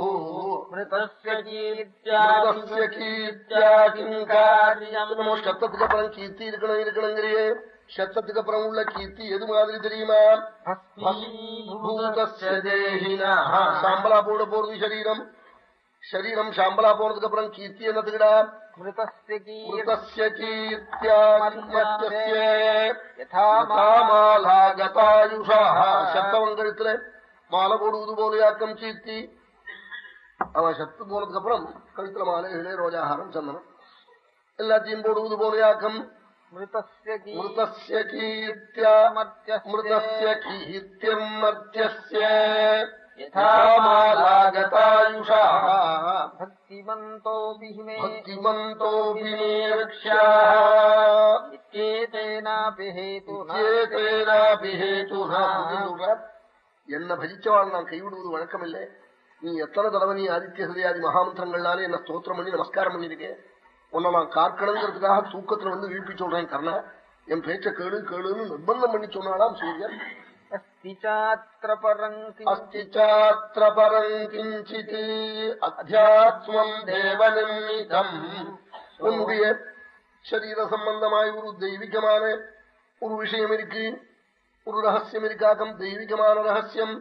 மிருதஸ்ய மிருதஸ்ய கீர்த்தியா கிம் காரியம் கீர்த்தியாரியம் நம்ம சத்தத்துக்கு அப்புறம் கீர்த்தி இருக்கணும் இருக்கணுங்கிறியே சத்தத்துக்கு அப்புறம் உள்ள கீர்த்தி எது மாதிரி தெரியுமா சாம்பலா போட போறது சரீரம். சரீரம் சாம்பலா போனதுக்கு அப்புறம் கீர்த்தி. என்னத்துக்குடா சத்தவங்கரத்துல மாலை போடுவது போலையாக்கம் கீர்த்தி. அவன் சத்து போனதுக்கு அப்புறம் கழுத்துல மாலை இளைய ரோஜாகாரம் சந்தனம். எல்லாத்தையும் போடுவது போலையாக்கம் கீர்த்தியா மிருதஸ்ய கீர்த்தியம் மர்த்தியஸ்ய யதா மாலாகதாயுஷா பக்திமந்தோபி மே பக்திமந்தோபி மே ரக்ஷா இத்யேதேனாபி ஹேதுனா இத்யேதேனாபி ஹேதுனா. என்ன பஜிச்சவாள் நான் கைவிடுவது வழக்கமில்லை. நீ எத்தனை தடவை நீ ஆதித்ய ஹிருதயாதி மகாமந்திரங்கள்னாலே என்ன ஸ்தோத்திரம் பண்ணி நமஸ்காரம் பண்ணிருக்கேன் உன்னை நான் காக்கணுங்கிறதுக்காக தூக்கத்துல வந்து வீழ்ப்பி சொல்றேன் கர்ணா. என் பேச்ச கேளு கேளுன்னு நிர்பந்தம் பண்ணி சொன்னாலாம் சூரியன் அத்தியாத்மம் தேவ நிர்மிதம் உன்னுடைய சரீர சம்பந்தமாய் ஒரு தெய்வீகமான ஒரு விஷயம் இருக்கு. ஒரு ரகசியம் இருக்காக்கம் தெய்வீகமான ரகசியம்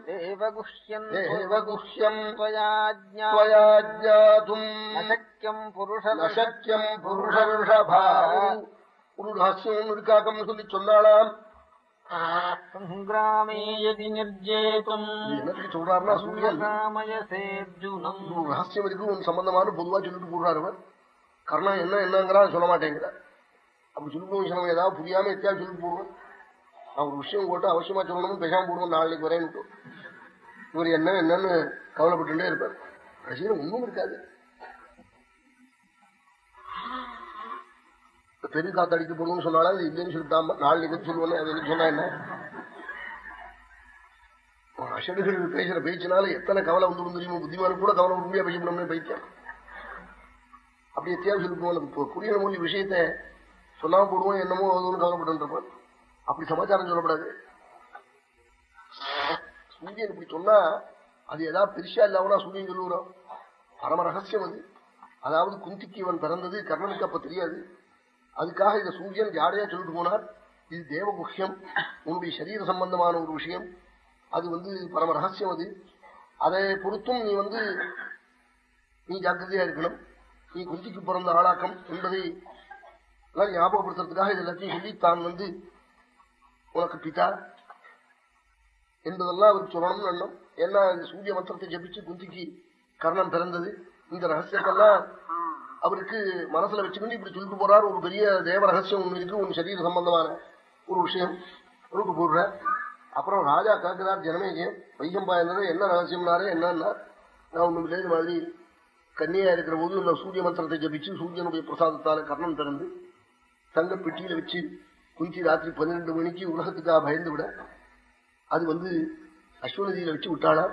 ஒரு ரகசியம் இருக்காக்கம் சொல்லி சொன்னாலாம் சொல்றாருன்னா சூரியன் ரகசியம் இருக்கு ஒன்று சம்பந்தமான பொதுவா சொல்லிட்டு போடுறாரு அவர் கர்ணா என்ன என்னங்கிறான் சொல்ல மாட்டேங்கிறார் அப்படி சொல்லும்போது ஏதாவது புரியாம எத்தியாவது சொல்லிட்டு போடுவோம் நான் ஒரு விஷயம் போட்டு அவசியமா சொல்லணும்னு பேசாம போடுவோம் நாளைக்கு வரேன்ட்டு இவர் என்ன என்னன்னு கவலைப்பட்டுட்டே இருப்பார். கடைசியில் ஒன்றும் இருக்காது. பெரிய காத்து அடிக்க போகணும்னு சொன்னாலும் அது இல்லைன்னு சொல்லிட்டாம நாளைக்கு சொல்லுவேன் அது சொன்னா என்ன? அஷடுகள் பேசுற பேச்சினால எத்தனை கவலை வந்து தெரியுமோ? புத்திமான கூட கவலை உண்மையா பேசணும்னு பைத்தியம் அப்படி எத்தியாவது சொல்லிட்டு புரியல மொழி விஷயத்த சொல்லாம போடுவோம் என்னமோ அதுவும் கவலைப்பட்டு இருப்பான். அப்படி சமாச்சாரம் சொல்லப்படாது. சூரியன் இப்படி சொன்னா அது ஏதாவது பெருசா இல்லாமனா சூரியன் சொல்லுகிறோம் பரம ரகசியம் அது. அதாவது குந்திக்கு இவன் பிறந்தது கர்ணனுக்கு அப்ப தெரியாது. அதுக்காக இந்த சூரியன் ஜாடையா சொல்லிட்டு போனார். இது தேவகுஷ்யம் உன்னுடைய சரீர சம்பந்தமான ஒரு விஷயம். அது வந்து பரம ரகசியம் அது. அதை பொறுத்தும் நீ வந்து நீ ஜாக்கிரதையா இருக்கணும். நீ குந்திக்கு பிறந்த ஆளாக்கம் என்பதை எல்லாம் ஞாபகப்படுத்துறதுக்காக இது எல்லாத்தையும் சொல்லி தான் வந்து உனக்கு பிதா என்பதெல்லாம் அவருக்கு சொல்லணும்னு எண்ணம். ஏன்னா இந்த சூரிய மந்திரத்தை ஜபிச்சு குந்திக்கு கர்ணம் பிறந்தது. இந்த ரகசியத்தெல்லாம் அவருக்கு மனசுல வச்சுக்கிட்டு இப்படி சொல்லிட்டு போறாரு. ஒரு பெரிய தேவ ரகசியம் ஒண்ணு இருக்கு. ஒன்னு சரீர சம்பந்தமான ஒரு விஷயம். சொல்லிட்டு போடுற அப்புறம் ராஜா கேட்கிறார் ஜனமேஜயம் வைகம்பா என்னது என்ன ரகசியம்னாரு? என்னன்னா நான் ஒண்ணு இல்லை இது மாதிரி கன்னியா இருக்கிற போது இந்த சூரிய மந்திரத்தை ஜபிச்சு சூரியனுடைய பிரசாதத்தால கர்ணம் திறந்து தங்க பெட்டியில வச்சு குஞ்சி ராத்திரி பன்னிரெண்டு மணிக்கு உலகத்துக்காக பயந்து விட அது வந்து அஸ்வநதியில வச்சு விட்டாளா?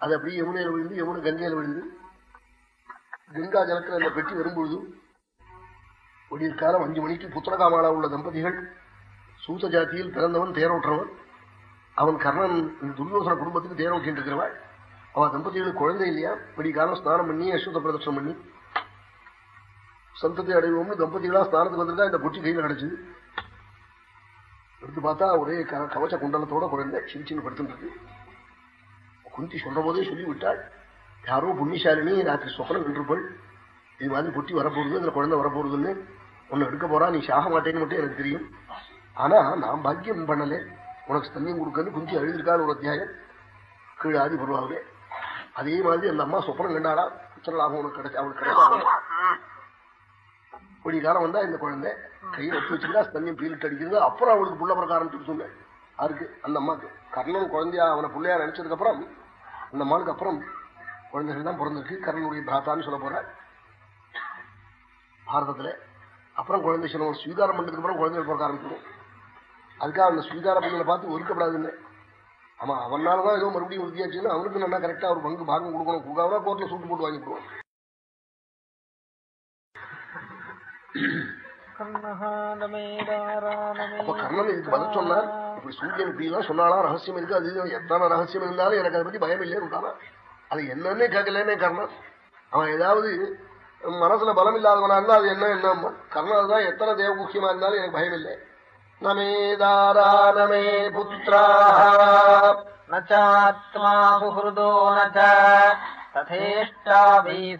அது அப்படியே யமுனையில விழுந்து யமுனை கங்கையில விழுந்து கங்கா ஜலத்தில் அந்த பெட்டி வரும்பொழுது விடியற் காலம் அஞ்சு மணிக்கு புத்திரகாமாலா உள்ள தம்பதிகள் சூத்த ஜாத்தியில் பிறந்தவன் தேரோற்றவன். அவன் கர்ணன் துரியோசன குடும்பத்துக்கு தேரோட்டின்னு இருக்கிறவள் அவன் தம்பதிகளுக்கு குழந்தை இல்லையா? காலம் ஸ்நானம் பண்ணி அஸ்வத பிரதர்ஷனம் பண்ணி சந்தத்தை அடைவோம்னு தம்பதிகளா ஸ்நானத்துக்கு வந்திருக்கா இந்த பொட்டி கையில் கிடைச்சது. எடுத்து பார்த்தா ஒரே க- கவச்ச குண்டலத்தோட குழந்தை சின்ன படுத்துட்டு குந்தி சொல்ற போதே சொல்லிவிட்டாள் யாரோ புண்ணியசாலினி ராத்திரி சொப்பனம் நின்றுப்பள் இது மாதிரி புட்டி வரப்போகுது இந்த குழந்தை வரப்போகுதுன்னு உன்னை எடுக்க போறா நீ சாக மாட்டேன்னு மட்டும் எனக்கு தெரியும். ஆனா நான் பாக்கியம் பண்ணல. உனக்கு தண்ணியும் கொடுக்கன்னு குந்தி எழுதியிருக்காள் ஒரு அத்தியாயம். கீழே ஆதி பருவாவே அதே மாதிரி அந்த அம்மா சொப்பனம் கண்டாளா உச்சரலாக உனக்கு கிடைச்சா அவனுக்கு கிடைச்சா. ஒரு காலம் வந்தா இந்த குழந்தை கையை எடுத்து வச்சுக்கிட்டா ஸ்தன்யம் பீலிட்டு அடிக்கிறது. அப்புறம் அவளுக்கு புள்ள பிரகாரம் சொன்னேன் யாருக்கு அந்த அம்மாக்கு கர்ணன் குழந்தையா அவனை பிள்ளையா நினைச்சதுக்கு அப்புறம் அந்த அம்மாளுக்கு அப்புறம் குழந்தைகள் தான் பிறந்திருக்கு. கர்ணனுடைய பிராத்தான்னு சொல்ல போற பாரதத்துல அப்புறம் குழந்தை சொல்லுவோம் ஸ்வீகாரம் பண்ணதுக்கு அப்புறம் குழந்தைகள் பிறக்க ஆரம்பிச்சிடும். அதுக்காக அந்த ஸ்வீகார பணிகளை பார்த்து ஒதுக்கப்படாதுன்னு ஆமா அவனாலதான் ஏதோ மறுபடியும் உறுதியாச்சுன்னா அவனுக்கு நல்லா கரெக்டா ஒரு பங்கு பாகம் கொடுக்கணும். கொடுக்காம கோர்ட்ல சூட்டு போட்டு வாங்கிடுவோம் அப்ப கர்ணன் இதுக்கு சொன்னார் சூரியன் இப்படிலாம் சொன்னாலா ரகசியம் இருக்கு. அது எத்தனை ரகசியம் இருந்தாலும் எனக்கு அதை பத்தி பயம் இல்லையே அது என்னன்னே கேட்கலன்னே கர்ணன். அவன் ஏதாவது மனசுல பலம் இல்லாதவனா இருந்தா அது என்ன என்ன கர்ணன் அதுதான் எத்தனை தேவகுக்கியமா இருந்தாலும் எனக்கு பயம் இல்லை. நமே தாரா நமே புத்திரா நாத்மா சுஹோ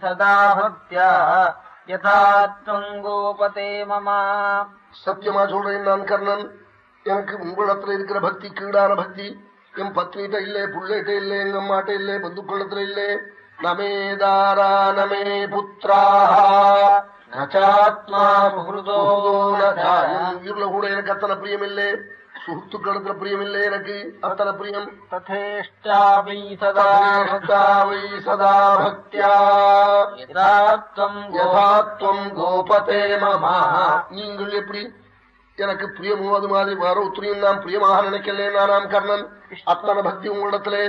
சதா பக்தியா யதா துவங்கோபதே மமா சத்தியமா சொல்றேன் நான் கர்ணன். எனக்கு உங்களிடத்துல இருக்கிற பக்தி கீழான பக்தி என் பத்னிட்ட இல்லே புள்ளைட்ட இல்லே எங்க அம்மாட்ட இல்லே பந்துக்குளத்துல இல்லே. நமே தாரா நமே புத்திரா நச்சாத்மா கூட எனக்கு அத்தனை பிரியம் இல்லை സുഹൃത്തുക്കളത്ര പ്രിയമില്ലേ എനിക്ക് അത്ര പ്രിയം യഥാത്വം ഗോപതേ മമ നിങ്ങൾ എപ്പി எனக்கு பிரியமோ அது மாதிரி வேற ஒத்துணையும் நாம் பிரியமாக நினைக்கலே நானாம் கர்ணன். அத்தனை பக்தி உங்களிடத்திலே.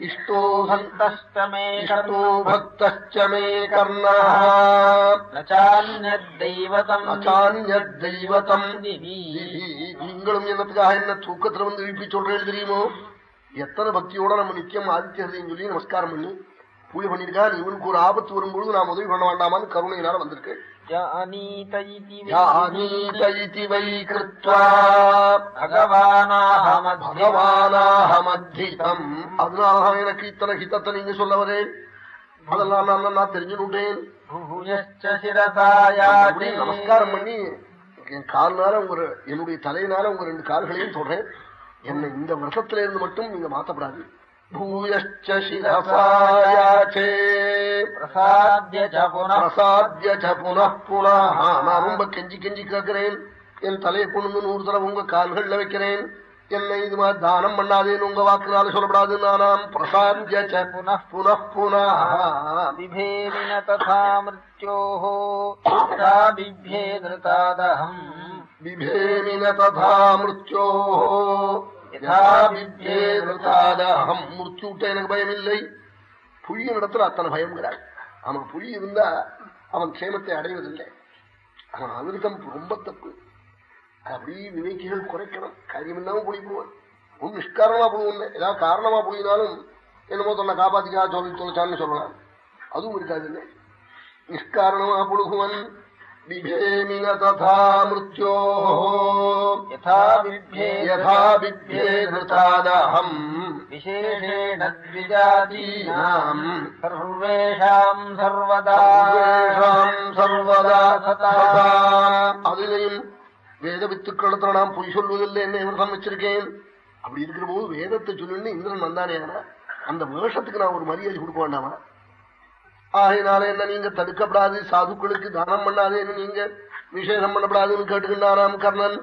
இஷ்டோ गोपन्तश्च मे இஷ்டோ कर्म பக்தச்ச மே கர்ணா न चान्यद्दैवतम् அச்சான்யத் தெய்வதம் दिवि நீங்களும் என்னத்துக்காக என்ன தூக்கத்துல வந்து எழுப்பி சொல்றேன் தெரியுமோ எத்தனை பக்தியோட நம்ம நித்தியம் ஆதித்ய ஹிருதயம் சொல்லி நமஸ்காரம் பண்ணி பூஜை பண்ணிருக்கான் இவனுக்கு ஒரு ஆபத்து வரும்பொழுது நாம் உதவி பண்ண வேண்டாமான்னு கருணையினால வந்திருக்கேன் அதனாலதான் எனக்கு இத்தனை ஹிதத்தை நீங்க சொல்லவரே அதெல்லாம் நான் நான் தெரிஞ்சுட்டேன் நமஸ்காரம் பண்ணி என் கால்னால உங்க என்னுடைய தலையினால உங்க ரெண்டு கால்களையும் சொல்றேன் என்னை இந்த வருஷத்துல இருந்து மட்டும் நீங்க மாத்தப்படாது பூயச்ச சிரசாயாச்சே प्रसाद्य च पुनः பிரசாத்ய ச புனః புனः நான் ரொம்ப கெஞ்சி கெஞ்சி கேட்கிறேன் என் தலையை கொண்டு வந்து நூறு தடவை உங்க கால்கள்ல வைக்கிறேன் என்னை இது மாதிரி தானம் பண்ணாதேன்னு உங்க வாக்குனால சொல்லப்படாது நானாம் பிரசாத்ய ச पुनः புனః புனः बिभेदिन तथा मृत्योः सा बिभ्ये धृतादहम् பிபேமின ததா மிருத்யோ அகம் முடிச்சு விரதாதஹம் எனக்கு பயம் இல்லை புலியின் இடத்துல அத்தனை பயம்ங்கிறாள். அவன் புலி இருந்தா அவன் க்ஷேமத்தை அடைவதில்லை. அவன் அமிர்தம் ரொம்ப தப்பு. அப்படி விவேக்கிகள் குறைக்கணும். காரியம் இல்லாம புலி போடுவான். ஒன்னும் நிஷ்காரணமா புழுவன் ஏதாவது காரணமா புலினாலும் என்னமோ தன்னை காப்பாத்திக்கா சொல்லி தொலைச்சான்னு சொல்லலாம். அதுவும் இருக்காது. இல்லை நிஷ்காரணமா புழுகுவன். பிபேமின ததா மிருத்யோ यथा बिभ्ये யதா பிப்யே கிருதாதஹம் विशेषेण द्विजातीनाम् ீனாம் सर्वेषाम् सर्वदा சர்வேஷாம் சர்வதா சதா சதா. அதிலையும் வேத வித்துக்களத்துல நான் பொய் சொல்வதில்லை என்ன விரதம் வச்சிருக்கேன் அப்படி இருக்கிற போது வேதத்தை சொல்லுன்னு இந்திரன் வந்தானே ஆனா, அந்த வேஷத்துக்கு நான் ஒரு மரியாதை கொடுக்க வேண்டாமா ஆகையினால என்ன நீங்க தடுக்கப்படாது சாதுக்களுக்கு தானம் பண்ணாதேன்னு நீங்க? விசேஷம் பண்ணப்படாதுன்னு கேட்டுக்கிட்டாராம் கர்ணன்.